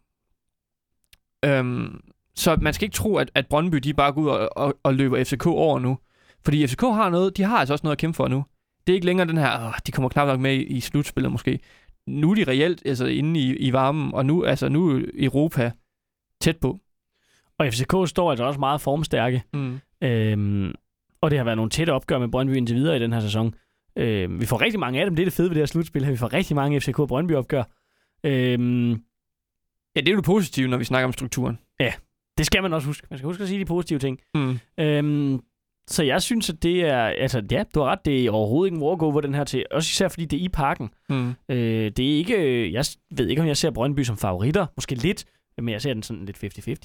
Øhm, så man skal ikke tro, at, at Brøndby de bare går ud og, og, og løber FCK over nu. Fordi FCK har noget, de har altså også noget at kæmpe for nu. Det er ikke længere den her, åh, de kommer knap nok med i, i slutspillet måske nu er de reelt altså, inde i, i varmen, og nu, altså, nu er Europa tæt på.
Og FCK står altså også meget formstærke. Mm. Øhm, og det har været nogle tætte opgør med Brøndby indtil videre i den her sæson. Øhm, vi får rigtig mange af dem. Det er det fede ved det her slutspil her. Vi får rigtig mange FCK Brøndby opgør. Øhm,
ja, det er jo det positive, når vi snakker om strukturen.
Ja, det skal man også huske. Man skal huske at sige de positive ting. Mm. Øhm, så jeg synes, at det er... Altså, ja, du har ret. Det er overhovedet ikke en walkover, den her til. Også især, fordi det er i parken. Mm. Øh, det er ikke... Jeg ved ikke, om jeg ser Brøndby som favoritter. Måske lidt, men jeg ser den sådan lidt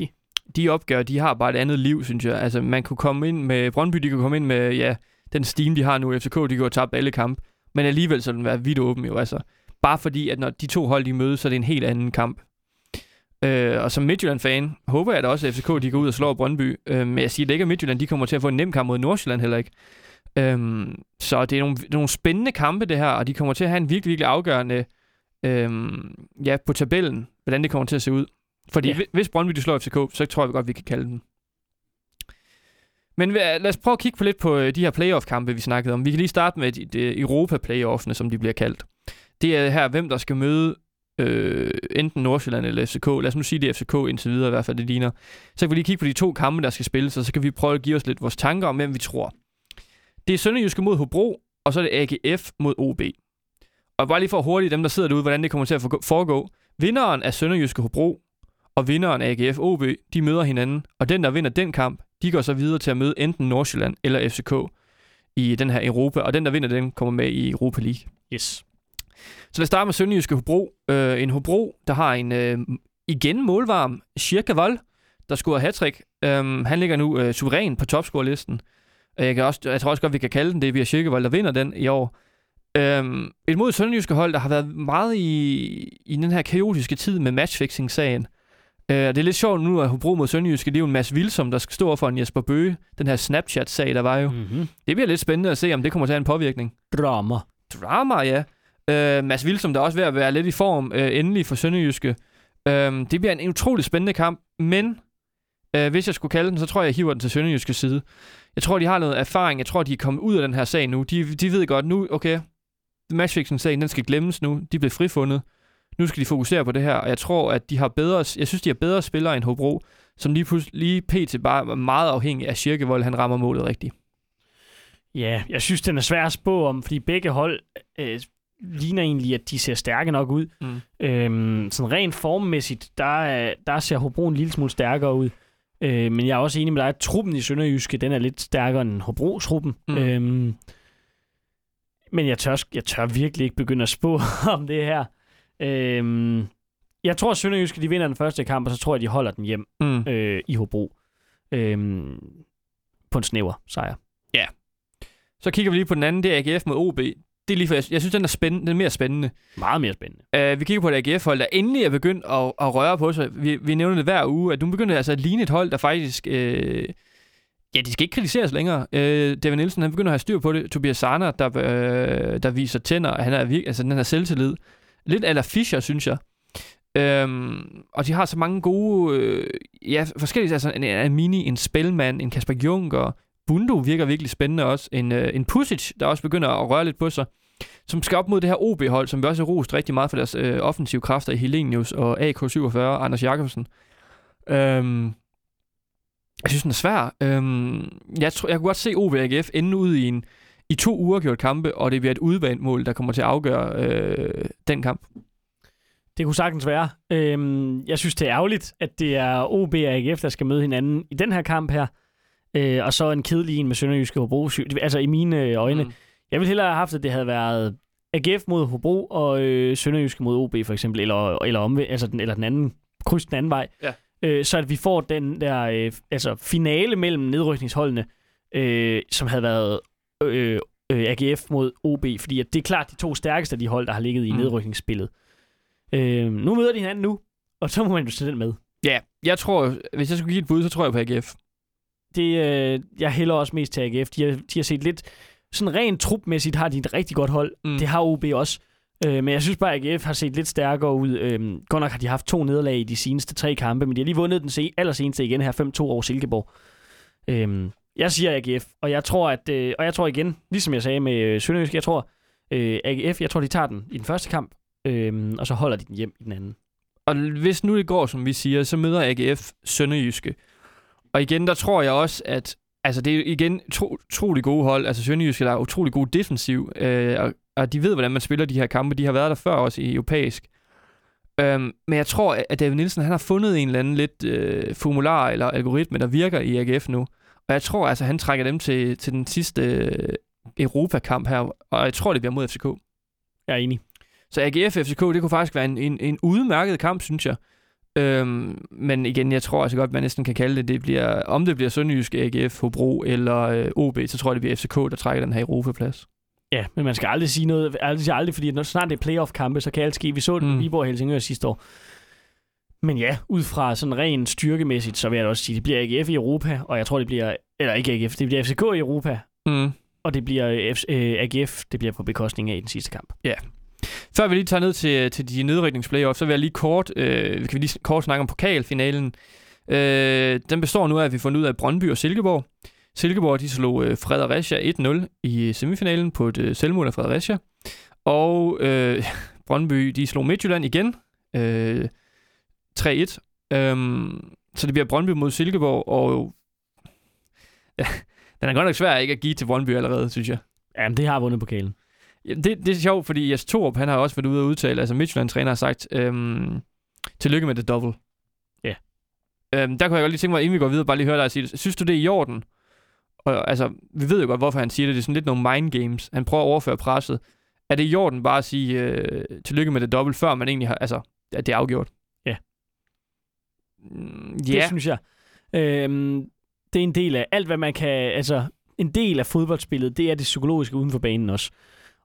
50-50.
De opgør, de har bare et andet liv, synes jeg. Altså, man kunne komme ind med... Brøndby, de kunne komme ind med, ja, den steam, de har nu. FCK, de kunne have tabt alle kampe. Men alligevel så den være vidt åben jo, altså. Bare fordi, at når de to hold, de mødes, så er det en helt anden kamp. Øh, og som Midtjylland-fan håber jeg da også, at FCK de går ud og slår Brøndby. Øh, men jeg siger det ikke, at Midtjylland de kommer til at få en nem kamp mod Nordsjælland heller ikke. Øhm, så det er, nogle, det er nogle spændende kampe, det her, og de kommer til at have en virkelig, virkelig afgørende øhm, ja, på tabellen, hvordan det kommer til at se ud. Fordi ja. hvis Brøndby de slår FCK, så tror jeg godt, vi kan kalde den. Men lad os prøve at kigge på lidt på øh, de her playoff-kampe, vi snakkede om. Vi kan lige starte med de, Europa-playoffene, som de bliver kaldt. Det er her, hvem der skal møde øh, enten Nordsjælland eller FCK. Lad os nu sige, det er FCK indtil videre, i hvert fald det ligner. Så kan vi lige kigge på de to kampe, der skal spilles, og så kan vi prøve at give os lidt vores tanker om, hvem vi tror. Det er Sønderjyske mod Hobro, og så er det AGF mod OB. Og bare lige for hurtigt, dem der sidder derude, hvordan det kommer til at foregå. Vinderen af Sønderjyske Hobro og vinderen af AGF OB, de møder hinanden, og den, der vinder den kamp, de går så videre til at møde enten Nordsjælland eller FCK i den her Europa, og den, der vinder den, kommer med i Europa League.
Yes.
Så lad os starte med Sønderjyske Hobro. Uh, en Hobro, der har en uh, igen målvarm Shirka Vold, der scorer hat um, Han ligger nu uh, suveræn på topscore-listen. Jeg, kan også, jeg tror også godt, vi kan kalde den det, via Shirka Vold, der vinder den i år. Um, et mod Sønderjyske hold, der har været meget i, i den her kaotiske tid med matchfixing-sagen. Uh, det er lidt sjovt nu, at Hobro mod Sønderjyske, det er jo en masse Vilsom, der skal stå for en Jesper Bøge. Den her Snapchat-sag, der var jo. Mm-hmm. Det bliver lidt spændende at se, om det kommer til at have en påvirkning.
Drama.
Drama, ja. Øh, Mads Vilsom, der er også ved at være lidt i form øh, endelig for Sønderjyske. Øh, det bliver en utrolig spændende kamp, men øh, hvis jeg skulle kalde den, så tror jeg, jeg hiver den til Sønderjyske side. Jeg tror, de har noget erfaring. Jeg tror, de er kommet ud af den her sag nu. De, de ved godt nu, okay, matchfixing-sagen, den skal glemmes nu. De blev frifundet. Nu skal de fokusere på det her, og jeg tror, at de har bedre, jeg synes, de har bedre spillere end Hobro, som lige, lige pt. bare er meget afhængig af Kirkevold, han rammer målet rigtigt.
Ja, jeg synes, den er svær at spå om, fordi begge hold øh, ligner egentlig, at de ser stærke nok ud. Mm. Øhm, sådan rent formmæssigt, der, der ser Hobro en lille smule stærkere ud. Øh, men jeg er også enig med dig, at truppen i Sønderjyske, den er lidt stærkere end Hobro-truppen. Mm. Øhm, men jeg tør, jeg tør virkelig ikke begynde at spå om det her. Øhm, jeg tror, at Sønderjyske de vinder den første kamp, og så tror jeg, de holder den hjem mm. øh, i Hobro. Øhm, på en snæver sejr.
Ja. Så kigger vi lige på den anden, det er AGF mod OB det er lige for, jeg, jeg synes, den er, spændende, den er mere spændende.
Meget mere spændende.
Uh, vi kigger på et AGF-hold, der endelig er begyndt at, at røre på sig. Vi, vi nævner det hver uge, at nu begynder altså at ligne et hold, der faktisk... Uh, ja, de skal ikke kritiseres længere. Uh, David Nielsen, han begynder at have styr på det. Tobias Sarner, der, uh, der viser tænder, han er virkelig, altså den her selvtillid. Lidt eller Fischer, synes jeg. Øhm, og de har så mange gode, øh, ja, forskellige, altså en, en Mini, en Spellman, en Kasper Juncker, Bundo virker virkelig spændende også, en, øh, en Pusic, der også begynder at røre lidt på sig som skal op mod det her OB-hold, som vi også har rost rigtig meget for deres øh, offensive kræfter i Helenius og AK47, Anders Jakobsen. Øhm, jeg synes, den er svær. Øhm, jeg, tror, jeg kunne godt se OB og AGF ende ud i, en, i to uger gjort kampe, og det bliver et udvandt mål, der kommer til at afgøre øh, den kamp.
Det kunne sagtens være. Øhm, jeg synes, det er ærgerligt, at det er OB og AGF, der skal møde hinanden i den her kamp her. Øh, og så en kedelig en med Sønderjyske Hobro. Altså i mine øjne. Mm. Jeg ville hellere have haft, at det havde været AGF mod Hobro og øh, Sønderjyske mod OB for eksempel, eller, eller, omvendt, altså den, eller den anden, kryds den anden vej. Ja. Øh, så at vi får den der øh, altså finale mellem nedrykningsholdene, øh, som havde været øh, øh, AGF mod OB, fordi at det er klart de to stærkeste af de hold, der har ligget i mm. nedrykningsspillet. Øh, nu møder de hinanden nu, og så må man jo sætte den med.
Ja, jeg tror, hvis jeg skulle give et bud, så tror jeg på AGF.
Det, øh, jeg hælder også mest til AGF. De har, de har set lidt sådan rent trupmæssigt har de et rigtig godt hold. Mm. Det har OB også. Øh, men jeg synes bare, at AGF har set lidt stærkere ud. Øh, godt nok har de haft to nederlag i de seneste tre kampe, men de har lige vundet den se, allerseneste igen her 5-2 over Silkeborg. Øh, jeg siger AGF, og jeg tror, at, øh, og jeg tror igen, ligesom jeg sagde med øh, Sønderjysk, jeg tror, øh, AGF, jeg tror, de tager den i den første kamp, øh, og så holder de den hjem i den anden.
Og hvis nu det går, som vi siger, så møder AGF Sønderjyske. Og igen, der tror jeg også, at altså det er igen tro, utrolig gode hold. Altså Sønderjysk er utrolig god defensiv, øh, og, og de ved, hvordan man spiller de her kampe. De har været der før også i europæisk. Øhm, men jeg tror, at David Nielsen han har fundet en eller anden lidt øh, formular eller algoritme, der virker i AGF nu. Og jeg tror altså, han trækker dem til, til den sidste øh, Europakamp her, og jeg tror, det bliver mod FCK.
Jeg er enig.
Så AGF FCK, det kunne faktisk være en, en, en udmærket kamp, synes jeg. Øhm, men igen, jeg tror altså godt, man næsten kan kalde det, det bliver, om det bliver Sønderjysk, AGF, Hobro eller øh, OB, så tror jeg, det bliver FCK, der trækker den her Europaplads.
Ja, men man skal aldrig sige noget, aldrig sige aldrig, fordi når snart det er playoff-kampe, så kan alt ske. Vi så det mm. Viborg og Helsingør sidste år. Men ja, ud fra sådan rent styrkemæssigt, så vil jeg også sige, det bliver AGF i Europa, og jeg tror, det bliver, eller ikke AGF, det bliver FCK i Europa. Mm. og det bliver F, øh, AGF, det bliver på bekostning af i den sidste kamp.
Ja. Før vi lige tager ned til, til de nedrykningsplayoffs, så vil jeg lige kort, øh, kan vi lige kort snakke om pokalfinalen. Øh, den består nu af, at vi får ud af Brøndby og Silkeborg. Silkeborg, de slog øh, Fredericia 1-0 i semifinalen på et øh, selvmål af Fredericia. Og øh, Brøndby, de slog Midtjylland igen. Øh, 3-1. Øhm, så det bliver Brøndby mod Silkeborg, og ja, den er godt nok svær ikke at give til Brøndby allerede, synes jeg.
Jamen, det har vundet pokalen.
Det, det er sjovt, fordi Jes Torup, han har også været ude og udtale, altså Midtjylland-træner har sagt, øhm, tillykke med det double.
Ja.
Øhm, der kunne jeg godt lige tænke mig, inden vi går videre, bare lige høre dig sige. Synes du, det er i orden? Og, altså, vi ved jo godt, hvorfor han siger det. Det er sådan lidt nogle mind games. Han prøver at overføre presset. Er det i orden bare at sige øh, tillykke med det dobbelt, før man egentlig har, altså, at det er afgjort?
Ja.
Mm,
ja. Det synes jeg. Øhm, det er en del af alt, hvad man kan... Altså, en del af fodboldspillet, det er det psykologiske uden for banen også.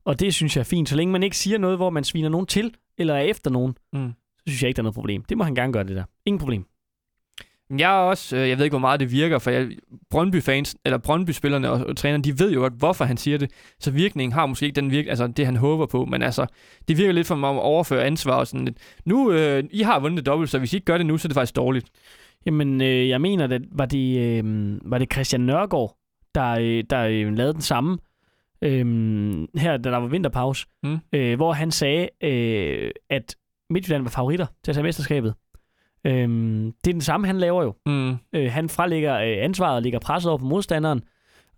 Og det synes jeg er fint. Så længe man ikke siger noget, hvor man sviner nogen til, eller er efter nogen, mm. så synes jeg ikke, der er noget problem. Det må han gerne gøre, det der. Ingen problem.
Jeg er også, øh, jeg ved ikke, hvor meget det virker, for jeg, Brøndby-fans, eller Brøndby-spillerne og, og trænerne, de ved jo godt, hvorfor han siger det. Så virkningen har måske ikke den virke, altså det, han håber på, men altså, det virker lidt for mig at overføre ansvar og sådan lidt. Nu, øh, I har vundet det dobbelt, så hvis I ikke gør det nu, så er det faktisk dårligt.
Jamen, øh, jeg mener, at var det, øh, var det Christian Nørgaard, der, øh, der øh, lavede den samme, øh, her da der var vinterpause, mm. øh, hvor han sagde, øh, at Midtjylland var favoritter til at tage mesterskabet. Øhm, det er den samme, han laver jo. Mm. Øh, han frelægger øh, ansvaret og lægger presset over på modstanderen.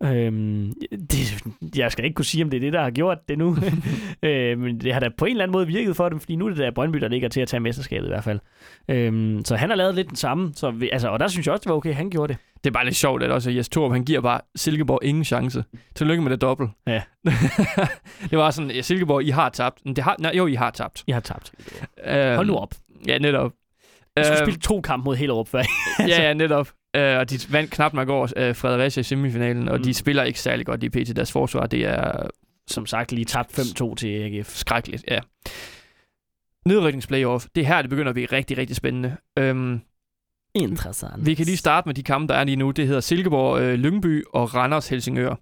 Øhm, det, jeg skal ikke kunne sige, om det er det, der har gjort det nu. øh, men det har da på en eller anden måde virket for dem, fordi nu er det der Brøndby, der ligger til at tage mesterskabet i hvert fald. Øhm, så han har lavet lidt den samme, så vi, altså, og der synes jeg også, det var okay, han gjorde det.
Det er bare lidt sjovt, at også Jes Torp, han giver bare Silkeborg ingen chance. Tillykke med det dobbelt.
Ja.
det var sådan, Silkeborg, I har tabt. Det har, nej, jo, I har tabt.
I har tabt. Øhm, Hold nu op.
Ja, netop.
De skulle øh, spille to kampe mod Hellerup før.
ja, ja, netop. Uh, og de vandt knap nok over uh, Fredericia i semifinalen, og mm. de spiller ikke særlig godt i PT. Deres forsvar, det er...
Som sagt, lige tabt 5-2 til AGF.
Skrækkeligt, ja. Nedrykningsplayoff, det er her, det begynder at blive rigtig, rigtig spændende. Um,
Interessant.
Vi kan lige starte med de kampe, der er lige nu. Det hedder Silkeborg, øh, Lyngby og Randers Helsingør.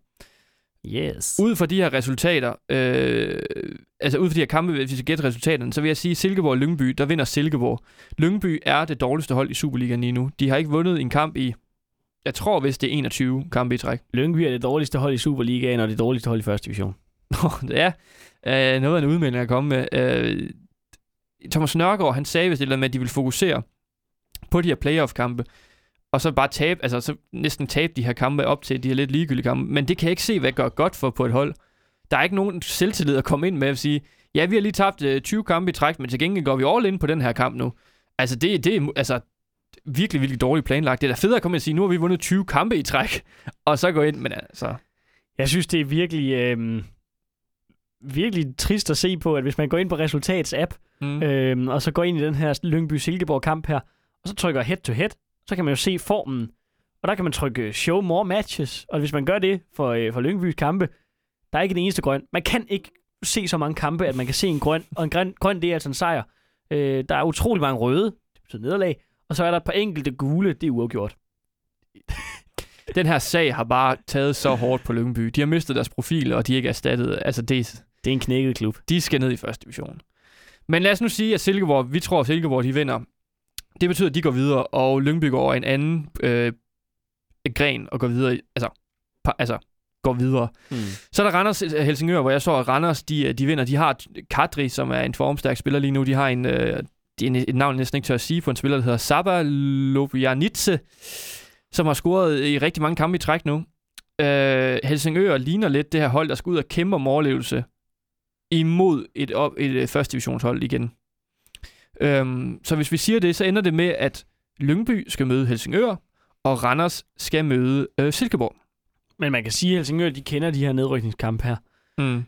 Yes.
Ud fra de her resultater, øh, altså ud fra de her kampe, hvis vi skal gætte resultaterne, så vil jeg sige, Silkeborg og Lyngby, der vinder Silkeborg. Lyngby er det dårligste hold i Superligaen lige nu. De har ikke vundet en kamp i, jeg tror hvis det er 21 kampe i træk.
Lyngby er det dårligste hold i Superligaen, og det dårligste hold i første division.
er øh, noget af en udmelding at komme med. Øh, Thomas Nørgaard, han sagde vist med, at de vil fokusere på de her playoff-kampe, og så bare tabe, altså så næsten tabe de her kampe op til de her lidt ligegyldige kampe. Men det kan jeg ikke se, hvad gør godt for på et hold. Der er ikke nogen selvtillid at komme ind med at sige, ja, vi har lige tabt uh, øh, 20 kampe i træk, men til gengæld går vi all in på den her kamp nu. Altså, det, det er altså, virkelig, virkelig dårligt planlagt. Det er da fedt at komme ind og sige, nu har vi vundet 20 kampe i træk, og så gå ind, men altså...
Jeg synes, det er virkelig, øh, virkelig trist at se på, at hvis man går ind på resultats-app, mm. øh, og så går ind i den her Lyngby-Silkeborg-kamp her, og så trykker head-to-head, så kan man jo se formen. Og der kan man trykke show more matches. Og hvis man gør det for, øh, for Lyngbys kampe, der er ikke den eneste grøn. Man kan ikke se så mange kampe, at man kan se en grøn. Og en grøn, grøn det er altså en sejr. Øh, der er utrolig mange røde. Det betyder nederlag. Og så er der et par enkelte gule. Det er uafgjort.
Den her sag har bare taget så hårdt på Lyngby. De har mistet deres profil, og de er ikke erstattet. Altså, det,
det er en knækket klub.
De skal ned i første division. Men lad os nu sige, at Silkeborg, vi tror, at Silkeborg de vinder det betyder, at de går videre, og Lyngby går over en anden øh, gren og går videre. Altså, pa, altså går videre. Mm. Så er der Randers øh, Helsingør, hvor jeg så, at Randers de, øh, de vinder. De har Kadri, som er en formstærk spiller lige nu. De har en, øh, en, et navn, jeg næsten ikke tør at sige, på en spiller, der hedder Saba Lobjanitse, som har scoret i rigtig mange kampe i træk nu. Øh, Helsingør ligner lidt det her hold, der skal ud og kæmpe om overlevelse imod et, op, et, et første divisionshold igen. Øhm, så hvis vi siger det, så ender det med, at Lyngby skal møde Helsingør, og Randers skal møde øh, Silkeborg.
Men man kan sige, at Helsingør de kender de her nedrykningskampe her. Mm.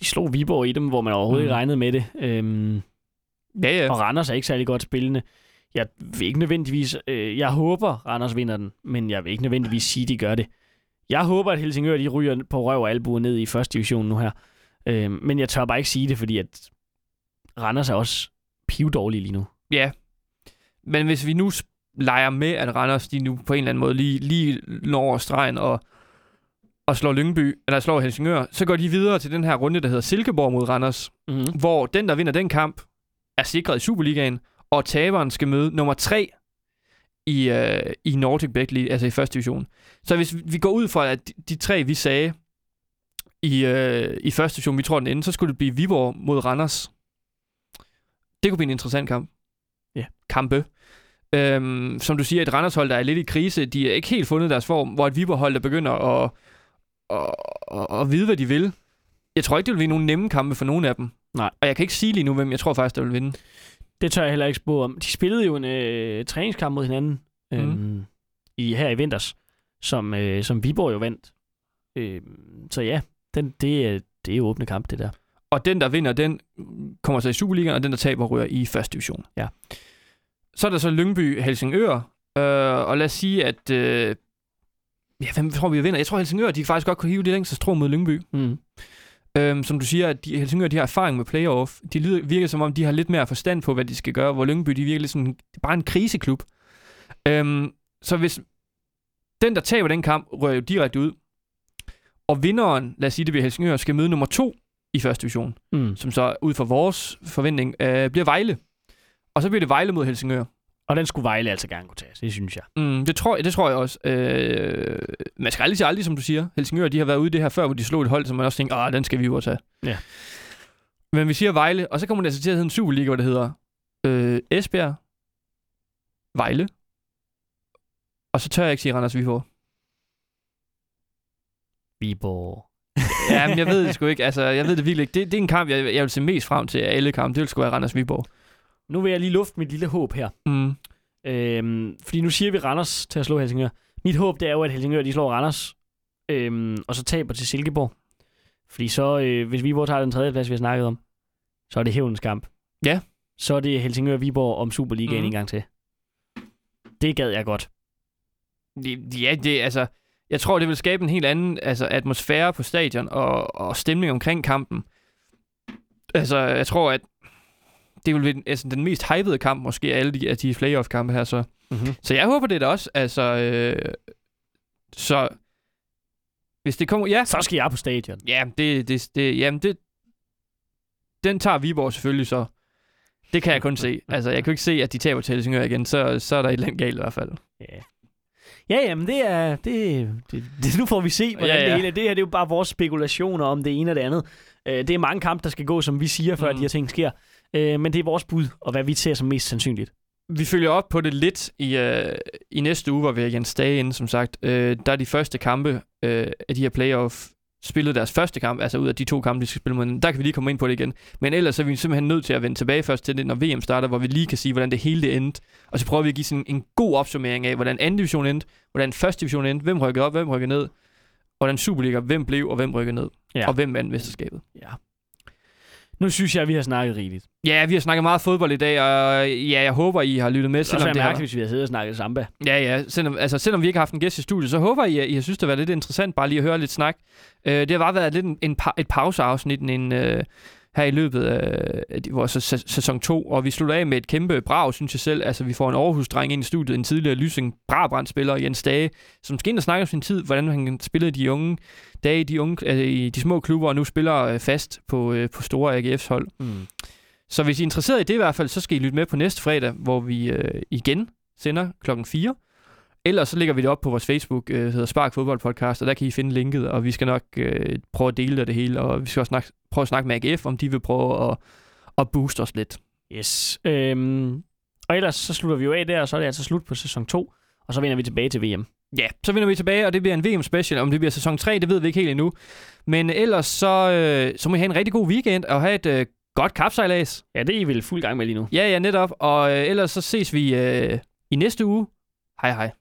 De slog Viborg i dem, hvor man overhovedet mm. ikke regnede med det. Øhm,
ja, ja.
Og Randers er ikke særlig godt spillende. Jeg vil ikke nødvendigvis... Øh, jeg håber, Randers vinder den, men jeg vil ikke nødvendigvis sige, at de gør det. Jeg håber, at Helsingør de ryger på røv og albuer ned i første division nu her. Øh, men jeg tør bare ikke sige det, fordi at Randers er også pivdårlige lige nu.
Ja, men hvis vi nu leger med, at Randers de nu på en eller anden måde lige, lige når over stregen og og slår Lyngby, eller slår Helsingør, så går de videre til den her runde, der hedder Silkeborg mod Randers, mm-hmm. hvor den, der vinder den kamp, er sikret i Superligaen, og taberen skal møde nummer 3 i, øh, i Nordic Bet League, altså i første division. Så hvis vi går ud fra, at de, de tre, vi sagde i, øh, i første division, vi tror den ende, så skulle det blive Viborg mod Randers. Det kunne blive en interessant kamp.
Ja.
Kampe. Øhm, som du siger, et Randers-hold, der er lidt i krise, de er ikke helt fundet deres form, hvor et Viborg-hold, der begynder at, at, at, at vide, hvad de vil. Jeg tror ikke, det vil blive nogen nemme kampe for nogen af dem.
Nej.
Og jeg kan ikke sige lige nu, hvem jeg tror faktisk, der vil vinde.
Det tør jeg heller ikke spå om. De spillede jo en øh, træningskamp mod hinanden øh, mm. i, her i vinters, som, øh, som Viborg jo vandt. Øh, så ja, den, det, det er jo åbne kamp, det der.
Og den, der vinder, den kommer så i Superligaen, og den, der taber, ryger i første division.
Ja.
Så er der så Lyngby Helsingør, øh, og lad os sige, at... Øh, ja, hvem tror vi vinder? Jeg tror, Helsingør, de kan faktisk godt kunne hive det længste strå mod Lyngby.
Mm.
Øhm, som du siger, at de, Helsingør de har erfaring med playoff. De lyder, virker som om, de har lidt mere forstand på, hvad de skal gøre, hvor Lyngby de virker lidt som bare en kriseklub. Øhm, så hvis den, der taber den kamp, rører jo direkte ud. Og vinderen, lad os sige, det bliver Helsingør, skal møde nummer to i første division,
mm.
som så ud fra vores forventning øh, bliver Vejle. Og så bliver det Vejle mod Helsingør.
Og den skulle Vejle altså gerne kunne tage, det synes jeg.
Mm, det, tror, det tror jeg også. Øh, man skal aldrig sige aldrig, som du siger. Helsingør, de har været ude i det her før, hvor de slog et hold, som man også tænker, ah, den skal vi jo tage.
Ja.
Men vi siger Vejle, og så kommer det altså til at hedde en Superliga, hvor det hedder øh, Esbjerg, Vejle, og så tør jeg ikke sige Randers Viborg.
Viborg.
ja, men jeg ved det sgu ikke. Altså, jeg ved det virkelig ikke. Det, det er en kamp, jeg, jeg vil se mest frem til af alle kampe. Det vil sgu være Randers Viborg.
Nu vil jeg lige lufte mit lille håb her.
Mm.
Øhm, fordi nu siger vi Randers til at slå Helsingør. Mit håb, det er jo, at Helsingør de slår Randers, øhm, og så taber til Silkeborg. Fordi så, øh, hvis Viborg tager den tredje plads, vi har snakket om, så er det hævnens kamp.
Ja.
Så er det Helsingør-Viborg om Superligaen
Mhm.
en gang til. Det gad jeg godt.
Ja, det altså... Jeg tror, det vil skabe en helt anden altså, atmosfære på stadion og, og stemning omkring kampen. Altså, jeg tror, at det vil være altså, den mest hypede kamp måske af alle de, af de playoff-kampe her. Så.
Mm-hmm.
så jeg håber det da også. Altså, øh, så hvis det kommer... Ja,
Så skal jeg på stadion.
ja det, det, det, jamen det, den tager Viborg selvfølgelig så. Det kan jeg kun se. Altså, jeg kan ikke se, at de taber til Helsingør igen. Så, så er der et eller andet galt i hvert fald.
Ja. Ja, jamen det er... Det, det, det, nu får vi se, hvordan
Ja,
ja, det hele... Det her det er jo bare vores spekulationer om det ene og det andet. Øh, det er mange kampe, der skal gå, som vi siger, før
mm.
de her ting sker. Øh, men det er vores bud, og hvad vi ser som mest sandsynligt.
Vi følger op på det lidt i, øh, i næste uge, hvor vi er Jens Dage inde, som sagt. Øh, der er de første kampe øh, af de her playoff spillet deres første kamp, altså ud af de to kampe, de skal spille mod Der kan vi lige komme ind på det igen. Men ellers er vi simpelthen nødt til at vende tilbage først til det, når VM starter, hvor vi lige kan sige, hvordan det hele det endte. Og så prøver vi at give sådan en god opsummering af, hvordan anden division endte, hvordan første division endte, hvem rykkede op, hvem rykkede ned, hvordan Superliga, hvem blev og hvem rykkede ned,
Ja.
og hvem vandt mesterskabet.
Ja. Nu synes jeg, at vi har snakket rigeligt.
Ja, vi har snakket meget fodbold i dag, og ja, jeg håber, I har lyttet med,
Det er
selvom det har...
mærkeligt, hvis vi har siddet og snakket samba.
Ja, ja. Selvom, altså, selvom vi ikke har haft en gæst i studiet, så håber jeg, I har synes, det været lidt interessant bare lige at høre lidt snak. Uh, det har bare været lidt en, en pa- et pauseafsnit en, uh, her i løbet af vores sæ- sæson 2, og vi slutter af med et kæmpe brag, synes jeg selv. Altså, vi får en Aarhus-dreng ind i studiet, en tidligere Lysing Brabrand-spiller, Jens Dage, som skal ind og snakke om sin tid, hvordan han spillede de unge dage de, unge, altså, i de små klubber, og nu spiller uh, fast på, uh, på store AGF's hold.
Mm.
Så hvis I er interesseret i det i hvert fald, så skal I lytte med på næste fredag, hvor vi øh, igen sender klokken 4. Ellers så lægger vi det op på vores Facebook, øh, hedder Spark Fodbold Podcast, og der kan I finde linket, og vi skal nok øh, prøve at dele det hele, og vi skal også snakke, prøve at snakke med AGF, om de vil prøve at, at booste os lidt.
Yes. Øhm, og ellers så slutter vi jo af der, og så er det altså slut på sæson 2, og så vender vi tilbage til VM.
Ja, så vender vi tilbage, og det bliver en VM-special. Om det bliver sæson 3, det ved vi ikke helt endnu. Men ellers så, øh, så må I have en rigtig god weekend, og have et øh, godt kapsejlads.
Ja, det er I vel fuld gang med lige nu.
Ja, ja, netop. Og øh, ellers så ses vi øh, i næste uge. Hej hej.